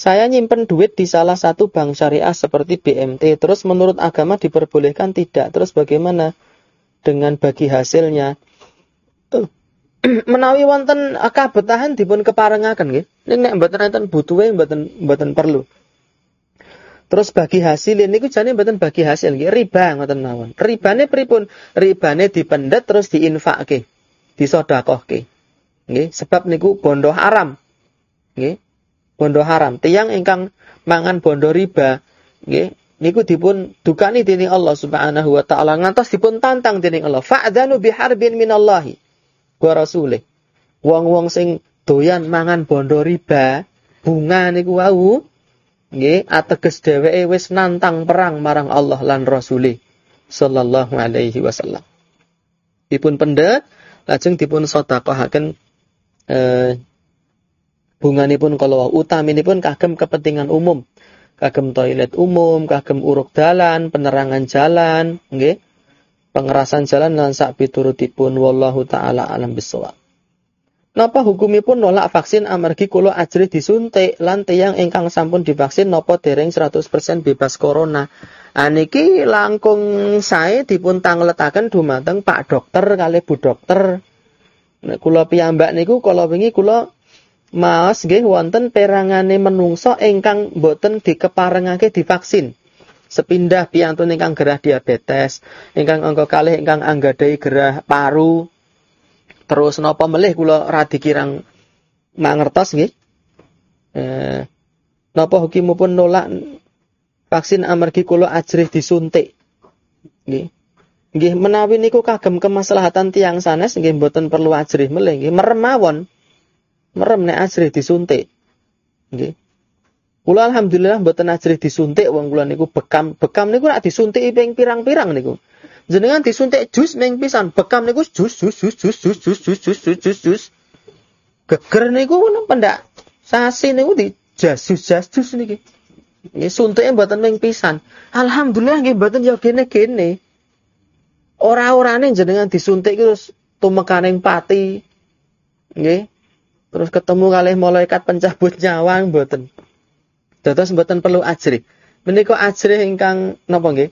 Saya nyimpen duit di salah satu bank syariah seperti BMT, terus menurut agama diperbolehkan tidak, terus bagaimana dengan bagi hasilnya? menawi wonten kabetahan dipun keparengaken nggih. Ning nek mboten enten butuhe mboten mboten perlu. Terus bagi hasil ini niku jane mboten bagi hasil nggih, riba ngoten mawon. Ribane pripun? Ribane dipendet terus diinfakke, disedekahke. Nggih, sebab niku bondo haram. Nggih. Bondo haram. Tiang ingkang mangan bondo riba, nggih, niku dipun dukani dening Allah Subhanahu wa taala ngantos dipun tantang dening Allah. Fa'danu biharbin minallahi wa rasulih. Wong-wong sing doyan mangan bondo riba, bunga niku wau nggih ateges dheweke wis nantang perang marang Allah lan Rasulih sallallahu alaihi wasallam. Dipun pendet lajeng dipun sedekahaken eh bunganipun kala utaminipun kagem kepentingan umum. Kagem toilet umum, kagem uruk dalan, penerangan jalan, nggih pengerasan jalan lan sak piturutipun wallahu taala alam bisawab. Napa hukumipun nolak vaksin amargi kula ajri disuntik lan tiyang ingkang sampun divaksin napa dereng 100% bebas corona. Aniki langkung sae dipun tangletaken dumateng Pak Dokter kali Bu Dokter. Nek kula piyambak niku kala wingi kula maos nggih wonten perangane menungso ingkang boten dikeparengake divaksin sepindah piantun ingkang gerah diabetes, ingkang angka kalih ingkang anggadai gerah paru. Terus napa melih kula radi kirang mangertos nggih. Eh, napa hukimipun nolak vaksin amargi kula ajrih disuntik. Nggih. Nggih menawi niku kagem kemaslahatan tiang sanes nggih mboten perlu ajrih melih nggih merem mawon. Merem nek ajrih disuntik. Nggih. Kula alhamdulillah mboten ajrih disuntik wong kula niku bekam. Bekam niku nek disuntik ping pirang-pirang niku. Jenengan disuntik jus ming pisan, bekam niku jus jus jus jus jus jus jus jus jus jus jus. Geger niku pendak sasi niku di jas jus jas jus niki. Nggih suntike mboten ming pisan. Alhamdulillah nggih mboten yo gene-gene. Ora-orane jenengan disuntik terus tumekaning pati. Nggih. Terus ketemu kalih malaikat pencabut nyawa mboten. Dados mboten perlu ajri. Menika ajri ingkang napa nggih?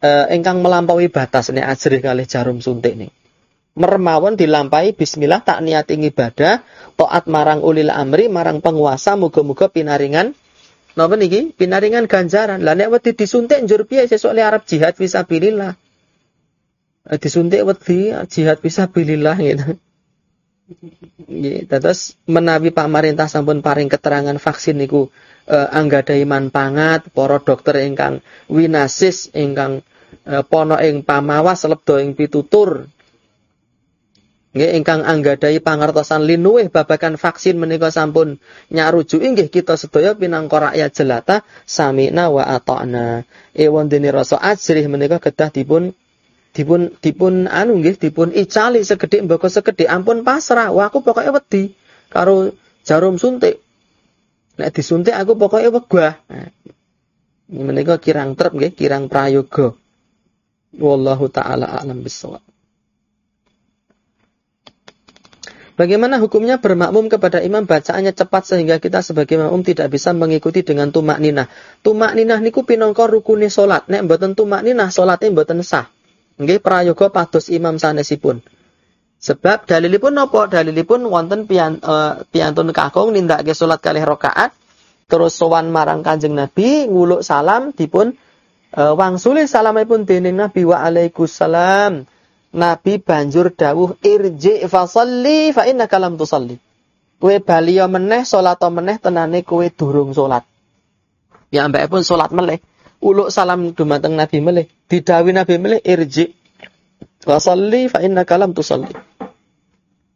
Eh ingkang melampaui batas nek ajri kalih jarum suntik nih. Mermawon dilampahi bismillah tak niati ibadah, taat marang ulil amri, marang penguasa muga-muga pinaringan napa niki? Pinaringan ganjaran. Lah nek wedi disuntik njur piye sesuk le arep jihad fisabilillah. Eh, disuntik wedi jihad fisabilillah gitu. Nggih, terus menawi pamarintah sampun paring keterangan vaksin niku eh, anggadhahi manfaat para dokter ingkang winasis ingkang eh, pono ing pamawas lebda ing pitutur. Nggih ingkang anggadhahi pangertosan linuwih babagan vaksin menika sampun nyaruju inggih kita sedaya pinangka rakyat jelata samina wa ata'na ewon dene rasa ajrih menika kedah dipun dipun dipun anu nggih dipun icali segede mboko segede ampun pasrah wah aku pokoknya wedi karo jarum suntik nek disuntik aku pokoknya wegah nah, menika kirang trep nggih kirang prayoga wallahu taala alam bisawab Bagaimana hukumnya bermakmum kepada imam bacaannya cepat sehingga kita sebagai makmum tidak bisa mengikuti dengan tumak ninah. Tumak ninah niku pinangka rukune salat. Nek mboten tumak ninah salate mboten sah. Nggih prayoga pados imam sanesipun. Sebab dalilipun napa? Dalilipun wonten pian, uh, piantun kakung nindakake salat kalih rakaat terus sowan marang Kanjeng Nabi nguluk salam dipun uh, wangsuli salamipun dening Nabi wa alaikusalam. Nabi banjur dawuh irji fa sholli fa innaka lam tusalli. Kowe bali meneh salat meneh tenane kowe durung salat. Ya mbake pun salat meleh uluk salam dumateng Nabi melih. Didawi Nabi melih irji. Wa sholli fa innaka lam tusalli.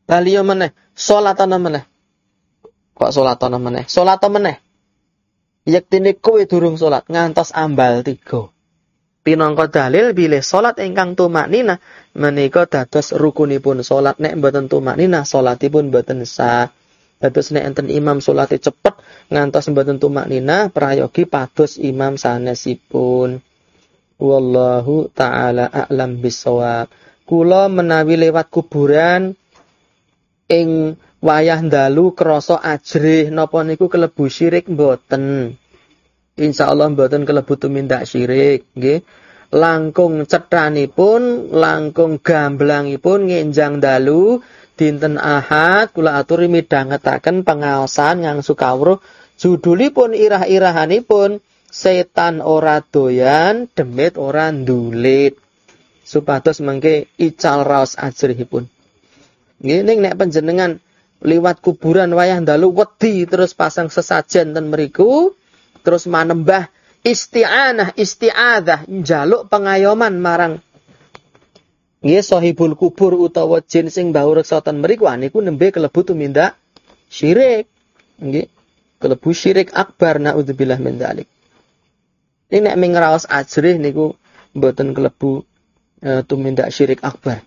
Baliyo meneh, salatana meneh. Kok salatana meneh? Salata meneh. Yektine kowe durung salat ngantos ambal tiga. Pinangka dalil bilih salat ingkang tumaknina menika dados rukunipun salat nek mboten tumaknina salatipun mboten sah. Dados nek enten imam salate cepet ngantos mboten tumak nina prayogi pados imam sanesipun. Wallahu taala a'lam bisawab. Kula menawi lewat kuburan ing wayah dalu krasa ajrih napa niku kelebu syirik mboten. Insyaallah mboten kelebu tumindak syirik, nggih. Langkung cethanipun, langkung gamblangipun ngenjang dalu dinten Ahad kula aturi midhangetaken pengaosan ngangsu kawruh. Judulipun irah-irahanipun setan ora doyan demit ora ndulit. Supados mengke ical raos ajrihipun. Nggih ning nek panjenengan liwat kuburan wayah dalu wedi terus pasang sesajen ten mriku terus manembah isti'anah isti'adzah njaluk pengayoman marang Nggih sahibul kubur utawa jin sing bau reksotan mriku niku nembe kelebu tumindak syirik. Nggih. Kelebu syirik akbar naudzubillah min dzalik. Ini nek mingraos ajrih niku mboten kelebu e, tumindak syirik akbar.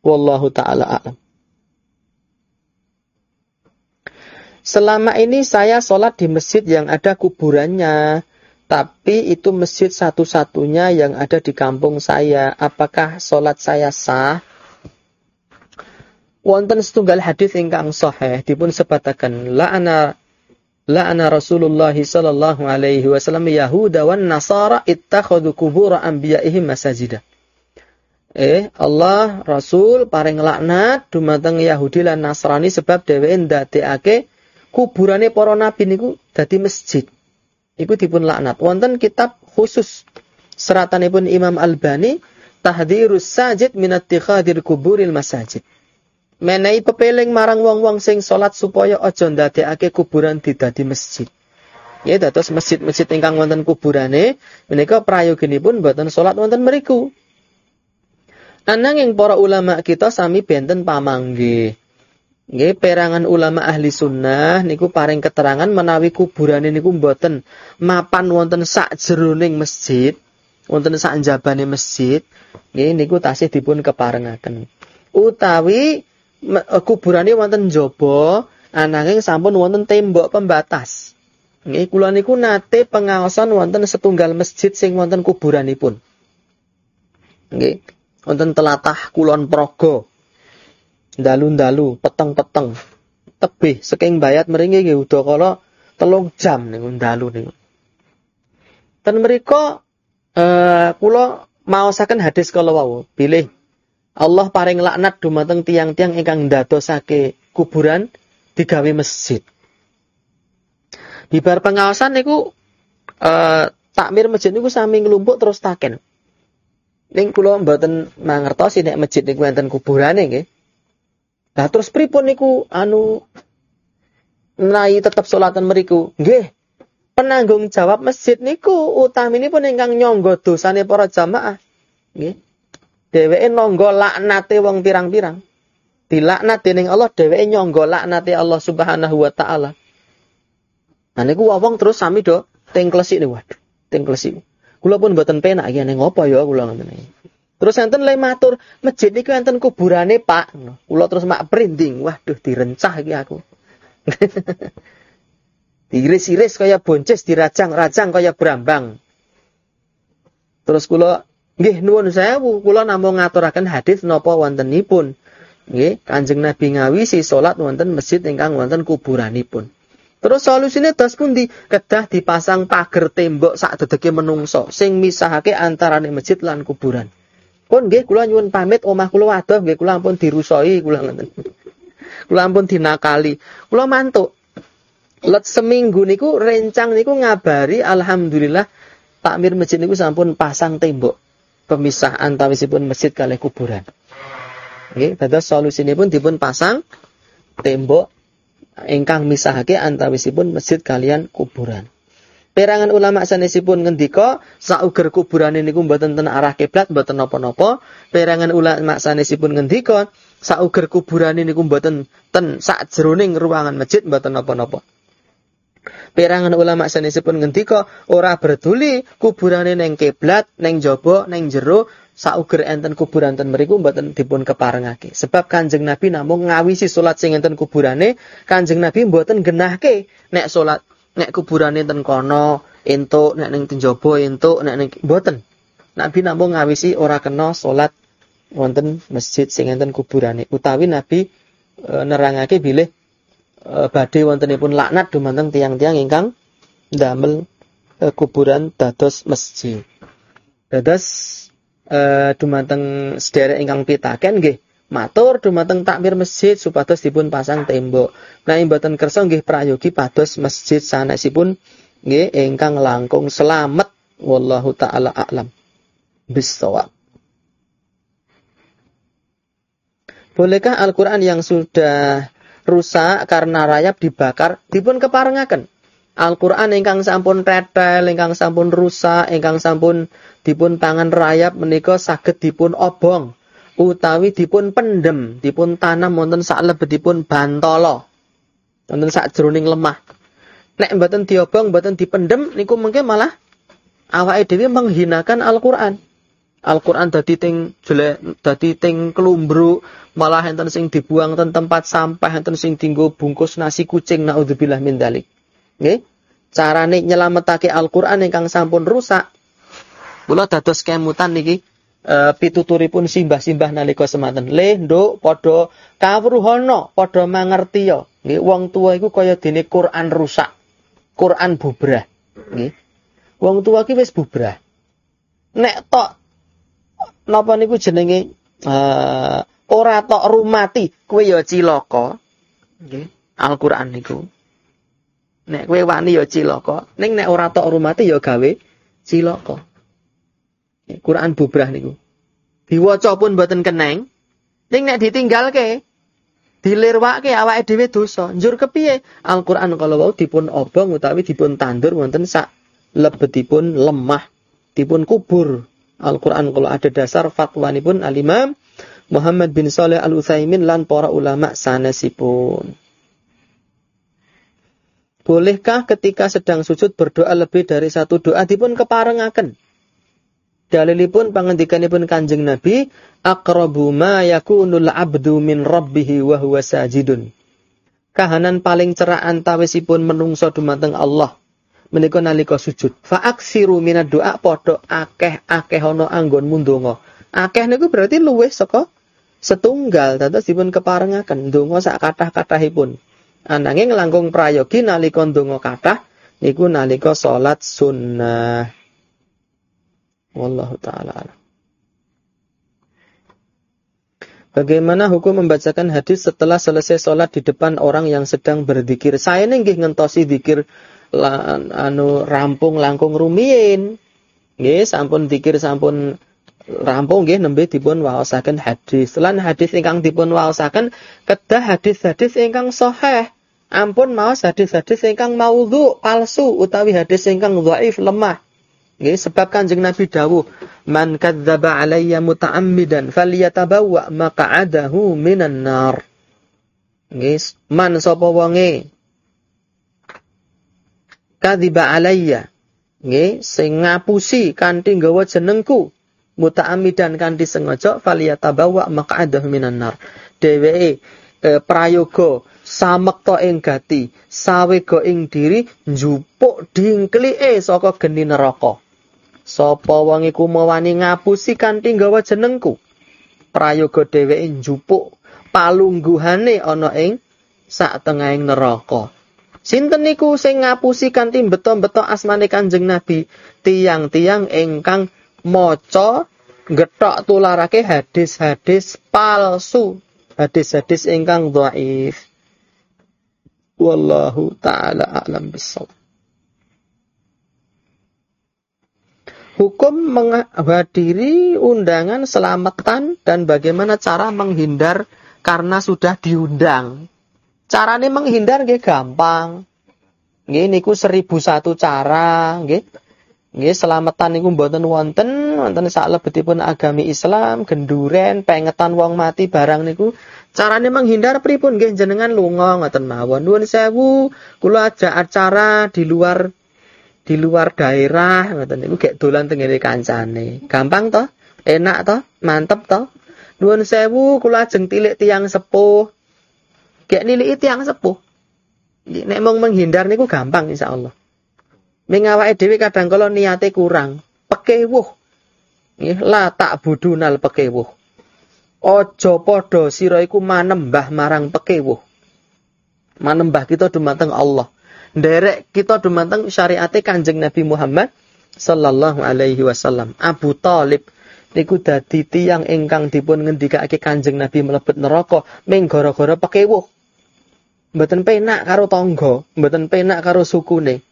Wallahu taala a'lam. Selama ini saya sholat di masjid yang ada kuburannya. Tapi itu masjid satu-satunya yang ada di kampung saya. Apakah sholat saya sah? Wonten setunggal hadis ingkang sahih dipun sebataken la'ana la'ana Rasulullah sallallahu alaihi wasallam Yahuda wan Nasara ittakhadhu qubur anbiya'ihim masajida. Eh Allah Rasul paring laknat dumateng Yahudi lan Nasrani sebab dheweke ndadekake kuburane para nabi niku dadi masjid iku dipun laknat. Wonten kitab khusus seratanipun Imam Albani Tahdhirus Sajid min ittikhadir kuburil masajid. Menehi pepeling marang wong-wong sing salat supaya aja ndadekake kuburan didadi masjid. Ya dados masjid-masjid ingkang wonten kuburane menika prayoginipun boten salat wonten mriku. Ananging para ulama kita sami benten pamanggih. Nggih perangan ulama ahli sunnah niku paring keterangan menawi kuburan niku mboten mapan wonten sak jeroning masjid, wonten sak njabane masjid, nggih niku tasih dipun keparengaken. Utawi eh, kuburane wonten njaba ananging sampun wonten tembok pembatas. Nggih kula niku nate pengaosan wonten setunggal masjid sing wonten kuburanipun. Nggih. wonten telatah Kulon Progo. Dalu-dalu, peteng-peteng. Tebih saking bayat meringi nggih udakala telung jam niku dalu niku. Ten mriku eh kula maosaken hadis kala wau, bilih Allah paring laknat dumateng tiang-tiang ingkang ndadosake kuburan digawe masjid. Bibar pengawasan niku eh takmir masjid niku sami nglumpuk terus taken. Ning kula mboten mangertosi nek masjid niku enten kuburane nggih. Lah terus pripun niku anu nai tetap salatan meriku? Nggih. Penanggung jawab masjid niku utaminipun ingkang nyangga dosane para jamaah. Nggih. Dheweke nangga laknate wong pirang-pirang. Dilaknat dening Allah dheweke nyangga laknate Allah Subhanahu wa taala. Nah niku wong terus sami do tengklesik niku waduh, tengklesik. Kula pun mboten penak iki ning ngopo ya kula ngoten. Terus enten le matur, masjid niku enten kuburane, Pak. Kula terus mak prinding, waduh direncah iki aku. Diiris-iris kaya bonces, dirajang-rajang kaya brambang. Terus kula nggih nuwun sewu, kula namung ngaturaken hadis napa wontenipun. Nggih, Kanjeng Nabi ngawisi salat wonten masjid ingkang wonten kuburanipun. Terus solusine dos pundi? Kedah dipasang pagar tembok sak dedeke menungso sing misahake antarane masjid lan kuburan. Pun nggih kula nyuwun pamit omah kula wadoh nggih kula ampun dirusoi kula ngoten. kula ampun dinakali. Kula mantuk. Let seminggu niku rencang niku ngabari alhamdulillah takmir masjid niku sampun pasang tembok pemisah antawisipun masjid kalih kuburan. Nggih, dados pun dipun pasang tembok ingkang misahake antawisipun masjid kalian kuburan. Perangan ulama sanesipun ngendika sauger kuburan niku mboten ten arah kiblat mboten napa-napa. Perangan ulama sanesipun ngendika sauger kuburan niku mboten ten sak jroning ruangan masjid mboten napa-napa. Perangan ulama sanesipun ngendika ora berduli kuburane neng kiblat, neng jaba, neng jero sauger enten kuburan ten mriku mboten dipun keparengake. Sebab Kanjeng Nabi namung ngawisi salat sing enten kuburane, Kanjeng Nabi mboten genahke nek salat nek kuburane ten kono entuk, nek ning njaba entuk, nek ning mboten. Nabi namung ngawisi ora kena salat wonten masjid sing enten kuburane. Utawi Nabi e, nerangake bilih e, badhe wontenipun laknat dumateng tiang-tiang ingkang ndamel e, kuburan dados masjid. Dados uh, dumateng sederek ingkang pitaken nggih matur dumateng takmir masjid supados dipun pasang tembok. Nah mboten kersa nggih prayogi pados masjid sanesipun nggih ingkang langkung selamat wallahu taala a'lam bisawab. Bolehkah Al-Quran yang sudah rusak karena rayap dibakar dipun keparengaken? Al-Qur'an ingkang sampun tetel, ingkang sampun rusak, ingkang sampun dipun pangan rayap menika saged dipun obong utawi dipun pendem, dipun tanam wonten salebetipun bantala. Wonten jroning lemah. Nek mboten diobong, mboten dipendem niku mungkin malah awake dhewe menghinakan Al-Qur'an. Al-Qur'an dadi ting jelek, dadi ting kelumbruk, malah enten sing dibuang ten tempat sampah, enten sing dinggo bungkus nasi kucing naudzubillah min dalik. Nggih. Carane nyelametake Al-Qur'an ingkang sampun rusak. Kula dados kemutan niki e, pituturipun simbah-simbah nalika semanten. Le nduk padha kawruhana, padha mangertiya. Nggih, wong tua iku kaya dene Quran rusak. Quran bubrah. Nggih. Wong tua ki wis bubrah. Nek tok napa niku jenenge uh, ora tok rumati, kowe ya cilaka. Nggih. Al-Qur'an niku. Nek kowe wani ya cilaka, ning nek ora tok rumate ya gawe cilaka. Quran bubrah niku. Diwaca pun mboten keneng, ning nek ditinggalke dilirwake awake dhewe dosa. Njur kepiye? Al-Qur'an kalau wau dipun obong utawi dipun tandur wonten sak lebetipun lemah, dipun kubur. Al-Qur'an kalau ada dasar fatwanipun Al-Imam Muhammad bin Saleh Al-Utsaimin lan para ulama sanesipun. Bolehkah ketika sedang sujud berdoa lebih dari satu doa dipun keparengaken? Dalilipun pangendikanipun Kanjeng Nabi, aqrabu ma yakunul abdu min rabbih wa huwa sajidun. Kahanan paling cerah antawisipun menungso dumateng Allah menika nalika sujud. Fa aksiru minad doa padha akeh-akeh ana anggonmu ndonga. Akeh niku berarti luwih saka setunggal dados dipun keparengaken donga sak kathah-kathahipun. Ananging langkung prayogi nalika donga kathah niku nalika salat sunnah. Wallahu taala Bagaimana hukum membacakan hadis setelah selesai sholat di depan orang yang sedang berzikir? Saya nenggih ngentosi zikir anu rampung langkung rumiyin. Nggih, sampun zikir sampun rampung nggih nembe dipun waosaken hadis. Lan hadis ingkang dipun waosaken kedah hadis-hadis ingkang sahih. Ampun maos hadis-hadis ingkang maudhu, palsu utawi hadis ingkang dhaif lemah. Nggih, sebab Kanjeng Nabi dawuh, "Man kadzdzaba alayya muta'ammidan falyatabawwa maq'adahu minan nar." Nggih, man sapa wonge kadziba alayya nggih sing ngapusi kanthi nggawa jenengku muta'ammidan kanthi sengaja faliyatabawa maq'adahu minan nar. Dheweke e, prayoga samekta ing gati, sawega ing diri njupuk dingklike saka geni neraka. Sapa wong iku mawani ngapusi kanthi nggawa jenengku. Prayoga dheweke njupuk palungguhane ana ing sak tengahing neraka. Sinten niku sing ngapusi kanthi beto-beto asmane Kanjeng Nabi? Tiang-tiang ingkang maca getok tularake hadis-hadis palsu, hadis-hadis ingkang dhaif. Wallahu taala alam bisawab. Hukum menghadiri undangan selamatan dan bagaimana cara menghindar karena sudah diundang. Caranya menghindar nggih gampang. Niku seribu satu cara, nggih. Nggih, selamatan niku mboten wonten, wonten saklebetipun agami Islam, genduren, pengetan wong mati barang niku carane menghindar pripun nggih jenengan lunga ngoten mawon. Nuwun sewu, kula aja acara di luar di luar daerah ngoten niku gek dolan tengene kancane. Gampang toh? Enak toh? Mantep toh? Nuwun sewu kula ajeng tilik tiang sepuh. Gek niliki tiang sepuh. Nek mong menghindar niku gampang insyaallah. Ning awake dhewe kadang kala niate kurang, pekewuh. Nggih, la tak budunal pekewuh. Aja padha sira iku manembah marang pekewuh. Manembah kita dumateng Allah. Nderek kita dumateng syariate Kanjeng Nabi Muhammad sallallahu alaihi wasallam. Abu Talib niku dadi tiyang ingkang dipun ngendikake Kanjeng Nabi mlebet neraka ming gara-gara pekewuh. Mboten penak karo tangga, mboten penak karo sukune.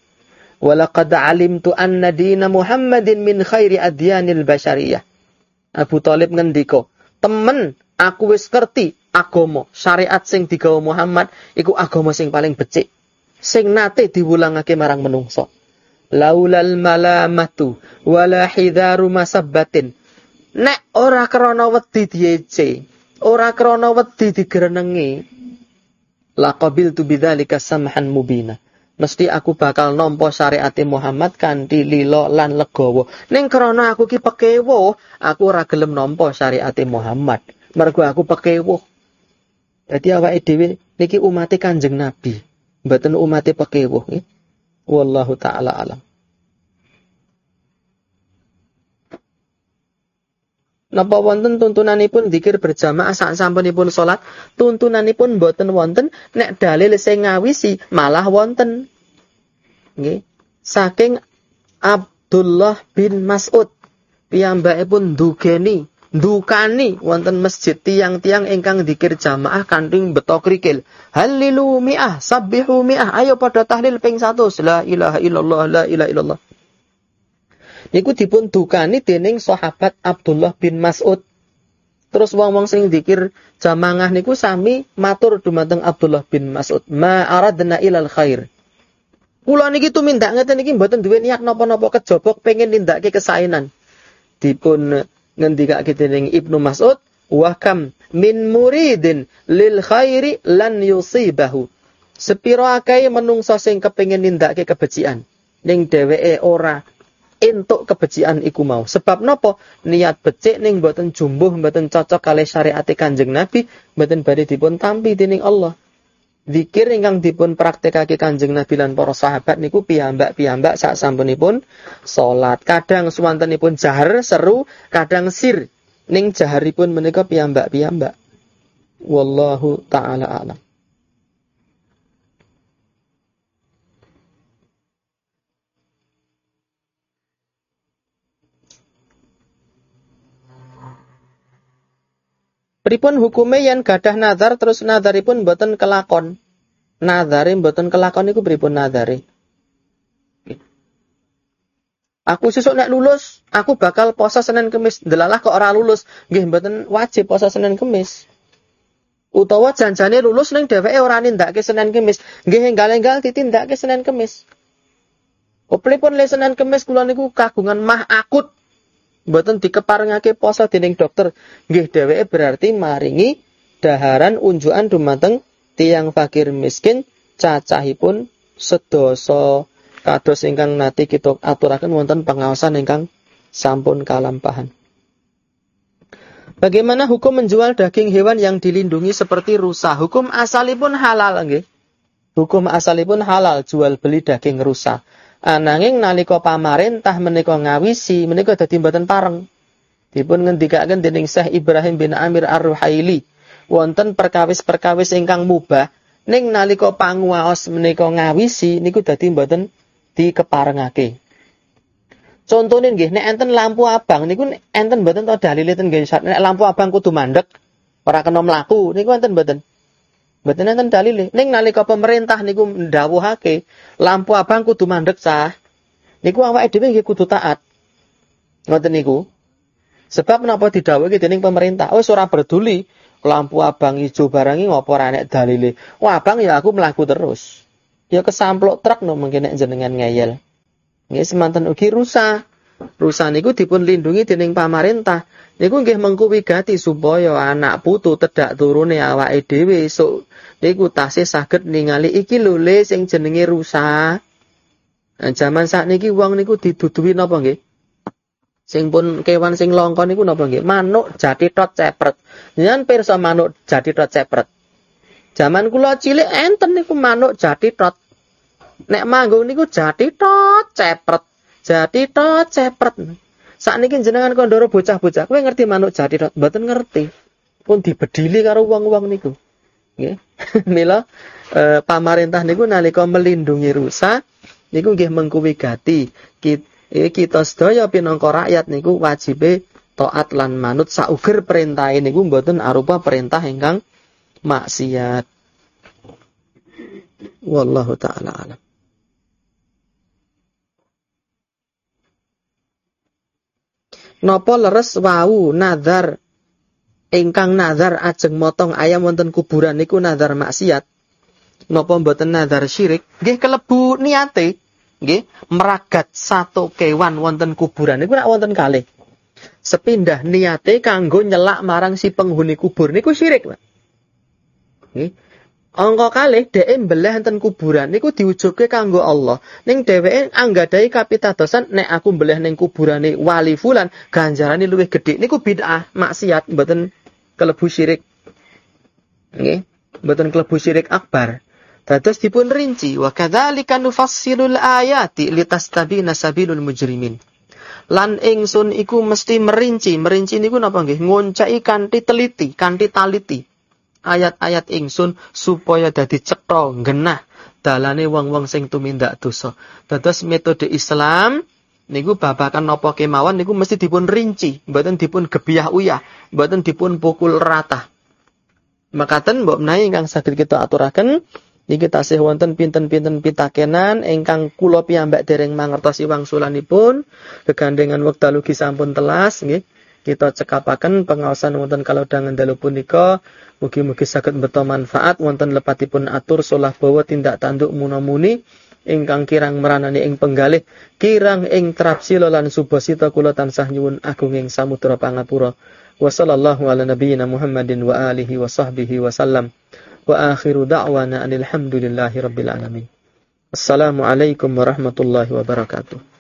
Walaqad alimtu anna dina Muhammadin min khairi adyanil basyariyah. Abu Talib ngendika, temen aku wis ngerti agama syariat sing digawa Muhammad iku agama sing paling becik sing nate diwulangake marang menungso. Laulal malamatu wala hidaru masabbatin. Nek ora krana wedi diece, ora krana wedi digrenengi, laqabil tu bidzalika samhan mubina mesti aku bakal nampa syariat Muhammad kanthi lilo lan legawa. Ning krana aku ki pekewo, aku ora gelem nampa syariat Muhammad. Mergo aku pekewo. Dadi awake dhewe niki umat Kanjeng Nabi, mboten umat pekewo nggih. Wallahu taala alam. Napa wonten tuntunanipun zikir berjamaah sak sampunipun salat, tuntunanipun boten wonten nek dalil sing ngawisi malah wonten. Nggih. Saking Abdullah bin Mas'ud piyambakipun dugeni dukani wonten masjid tiang-tiang ingkang zikir jamaah kanthi beto krikil. Halilu mi'ah, sabbihu mi'ah. Ayo pada tahlil ping 100. La ilaha illallah, la ilaha illallah niku dipun dukani dening sahabat Abdullah bin Mas'ud. Terus wong-wong sing dikir jamangah niku sami matur dumateng Abdullah bin Mas'ud, "Ma aradna ilal khair." Kula niki tumindak ngeten niki mboten duwe niat napa-napa kejaba pengen nindakake kesaenan. Dipun ngendikake dening Ibnu Mas'ud, "Wa kam min muridin lil khairi lan yusibahu." Sepiro akeh menungso sing kepengin nindakake kebecikan ning dheweke ora entuk kebejian iku mau. Sebab nopo niat becik ning mboten jumbuh mboten cocok kali syariat Kanjeng Nabi mboten badhe dipun tampi dening Allah. Zikir ingkang dipun praktekake Kanjeng Nabi lan para sahabat niku piyambak-piyambak sak sampunipun salat. Kadang suwantenipun jahar seru, kadang sir. ning jaharipun menika piyambak-piyambak. Wallahu taala alam. Pripun hukume yang gadah nazar terus nazaripun boten kelakon. Nazare boten kelakon iku pripun nazare? Aku sesuk nek lulus, aku bakal poso Senin Kemis. Delalah kok ora lulus, nggih mboten wajib poso Senin Kemis. Utawa janjane lulus ning dheweke ora nindakake Senin Kemis, nggih enggal-enggal ditindakake Senin Kemis. Kepripun le Senin Kemis kula niku kagungan mah akut mboten dikeparengake poso dening dokter. Nggih dheweke berarti maringi daharan unjukan dumateng tiang fakir miskin cacahipun sedoso kados ingkang nati kita aturaken wonten pengawasan ingkang sampun kalampahan. Bagaimana hukum menjual daging hewan yang dilindungi seperti rusa? Hukum asalipun halal nggih. Hukum asalipun halal jual beli daging rusa. Ananging nalika pamarentah menika ngawisi menika dadi mboten pareng. Dipun ngendikaken dening Syekh Ibrahim bin Amir Ar-Ruhaili wonten perkawis-perkawis ingkang mubah ning nalika panguwaos menika ngawisi niku dadi mboten dikeparengake. Contohnya nggih nek enten lampu abang niku enten mboten to dalile ten nggih nek lampu abang kudu mandek ora kena mlaku niku enten mboten. Mboten enten dalile. Ning nalika pemerintah niku ndawuhake lampu abang kudu mandek cah. Niku awake dhewe nggih kudu taat. Ngoten niku. Sebab menapa didhawuhi dening pemerintah? Oh ora peduli lampu abang ijo barangi ngopo ora nek dalile. Wah abang ya aku mlaku terus. Ya kesamplok truk no mungkin nek jenengan ngeyel. Nggih semanten ugi rusa. Rusa niku dipun lindungi dening pemerintah. Niku nggih mengku wigati supaya anak putu tedak turune awake dhewe esuk niku tasih saged ningali iki lho le sing jenenge rusa. Nah, zaman sakniki wong niku diduduhi napa nggih? Sing pun kewan sing langka niku napa nggih? Manuk jati tot cepret. Nyen pirsa manuk jati tot cepret. Zaman kula cilik enten niku manuk jati tot. Nek manggung niku jati tot cepret. Jati tot cepret. Sakniki jenengan kondoro bocah-bocah, kowe ngerti manuk jati tot? Mboten ngerti. Pun dibedili karo wong-wong niku. Nggih. Mila e, pamarentah niku nalika melindungi rusa niku nggih mengkuwigati kita, e, kita sedaya pinangka rakyat niku wajibe taat lan manut sauger perintah niku mboten arupa perintah ingkang maksiat. Wallahu taala alam. Napa leres wau nazar? Ingkang nazar ajeng motong ayam wonten kuburan niku nazar maksiat. Napa mboten nazar syirik? Nggih kelebu niate. Nggih meragat satu kewan wonten kuburan niku nak wonten kalih. Sepindah niate kanggo nyelak marang si penghuni kubur niku syirik Pak. Nggih Angka kalih dhek mbelah enten kuburan niku diujubke kanggo Allah. Ning dheweke anggadai kapitadosan nek aku mbelah ning kuburane wali fulan ganjarane luwih gedhe. Niku bid'ah, maksiat, mboten kelebu syirik. Nggih, mboten kelebu syirik akbar. Dados dipun rinci wa kadzalika nufassilul ayati litastabina sabilul mujrimin. Lan ingsun iku mesti merinci, merinci niku napa nggih? Ngoncai kanthi teliti, kanthi taliti ayat-ayat ingsun supaya dadi cetha genah dalane wong-wong sing tumindak dosa. Dados metode Islam niku babakan napa kemawon niku mesti dipun rinci, mboten dipun gebiah uyah, mboten dipun pukul rata. Makaten mbok menawi ingkang saged kita aturaken niki tasih wonten pinten-pinten pitakenan ingkang kula piyambak dereng mangertosi wangsulanipun kegandengan wekdal ugi sampun telas nggih kita cekapaken pengawasan wonten kalau dangan dalu punika mugi-mugi saged beto manfaat wonten lepatipun atur solah bawa tindak tanduk munamuni ingkang kirang meranani ing penggalih kirang ing trapsila lan subasita kula tansah nyuwun agung ing samudra pangapura. Wa sallallahu ala nabiyyina Muhammadin wa alihi wa sahbihi wa sallam. Wa akhiru da'wana anil hamdulillahi rabbil alamin. Assalamu alaikum warahmatullahi wabarakatuh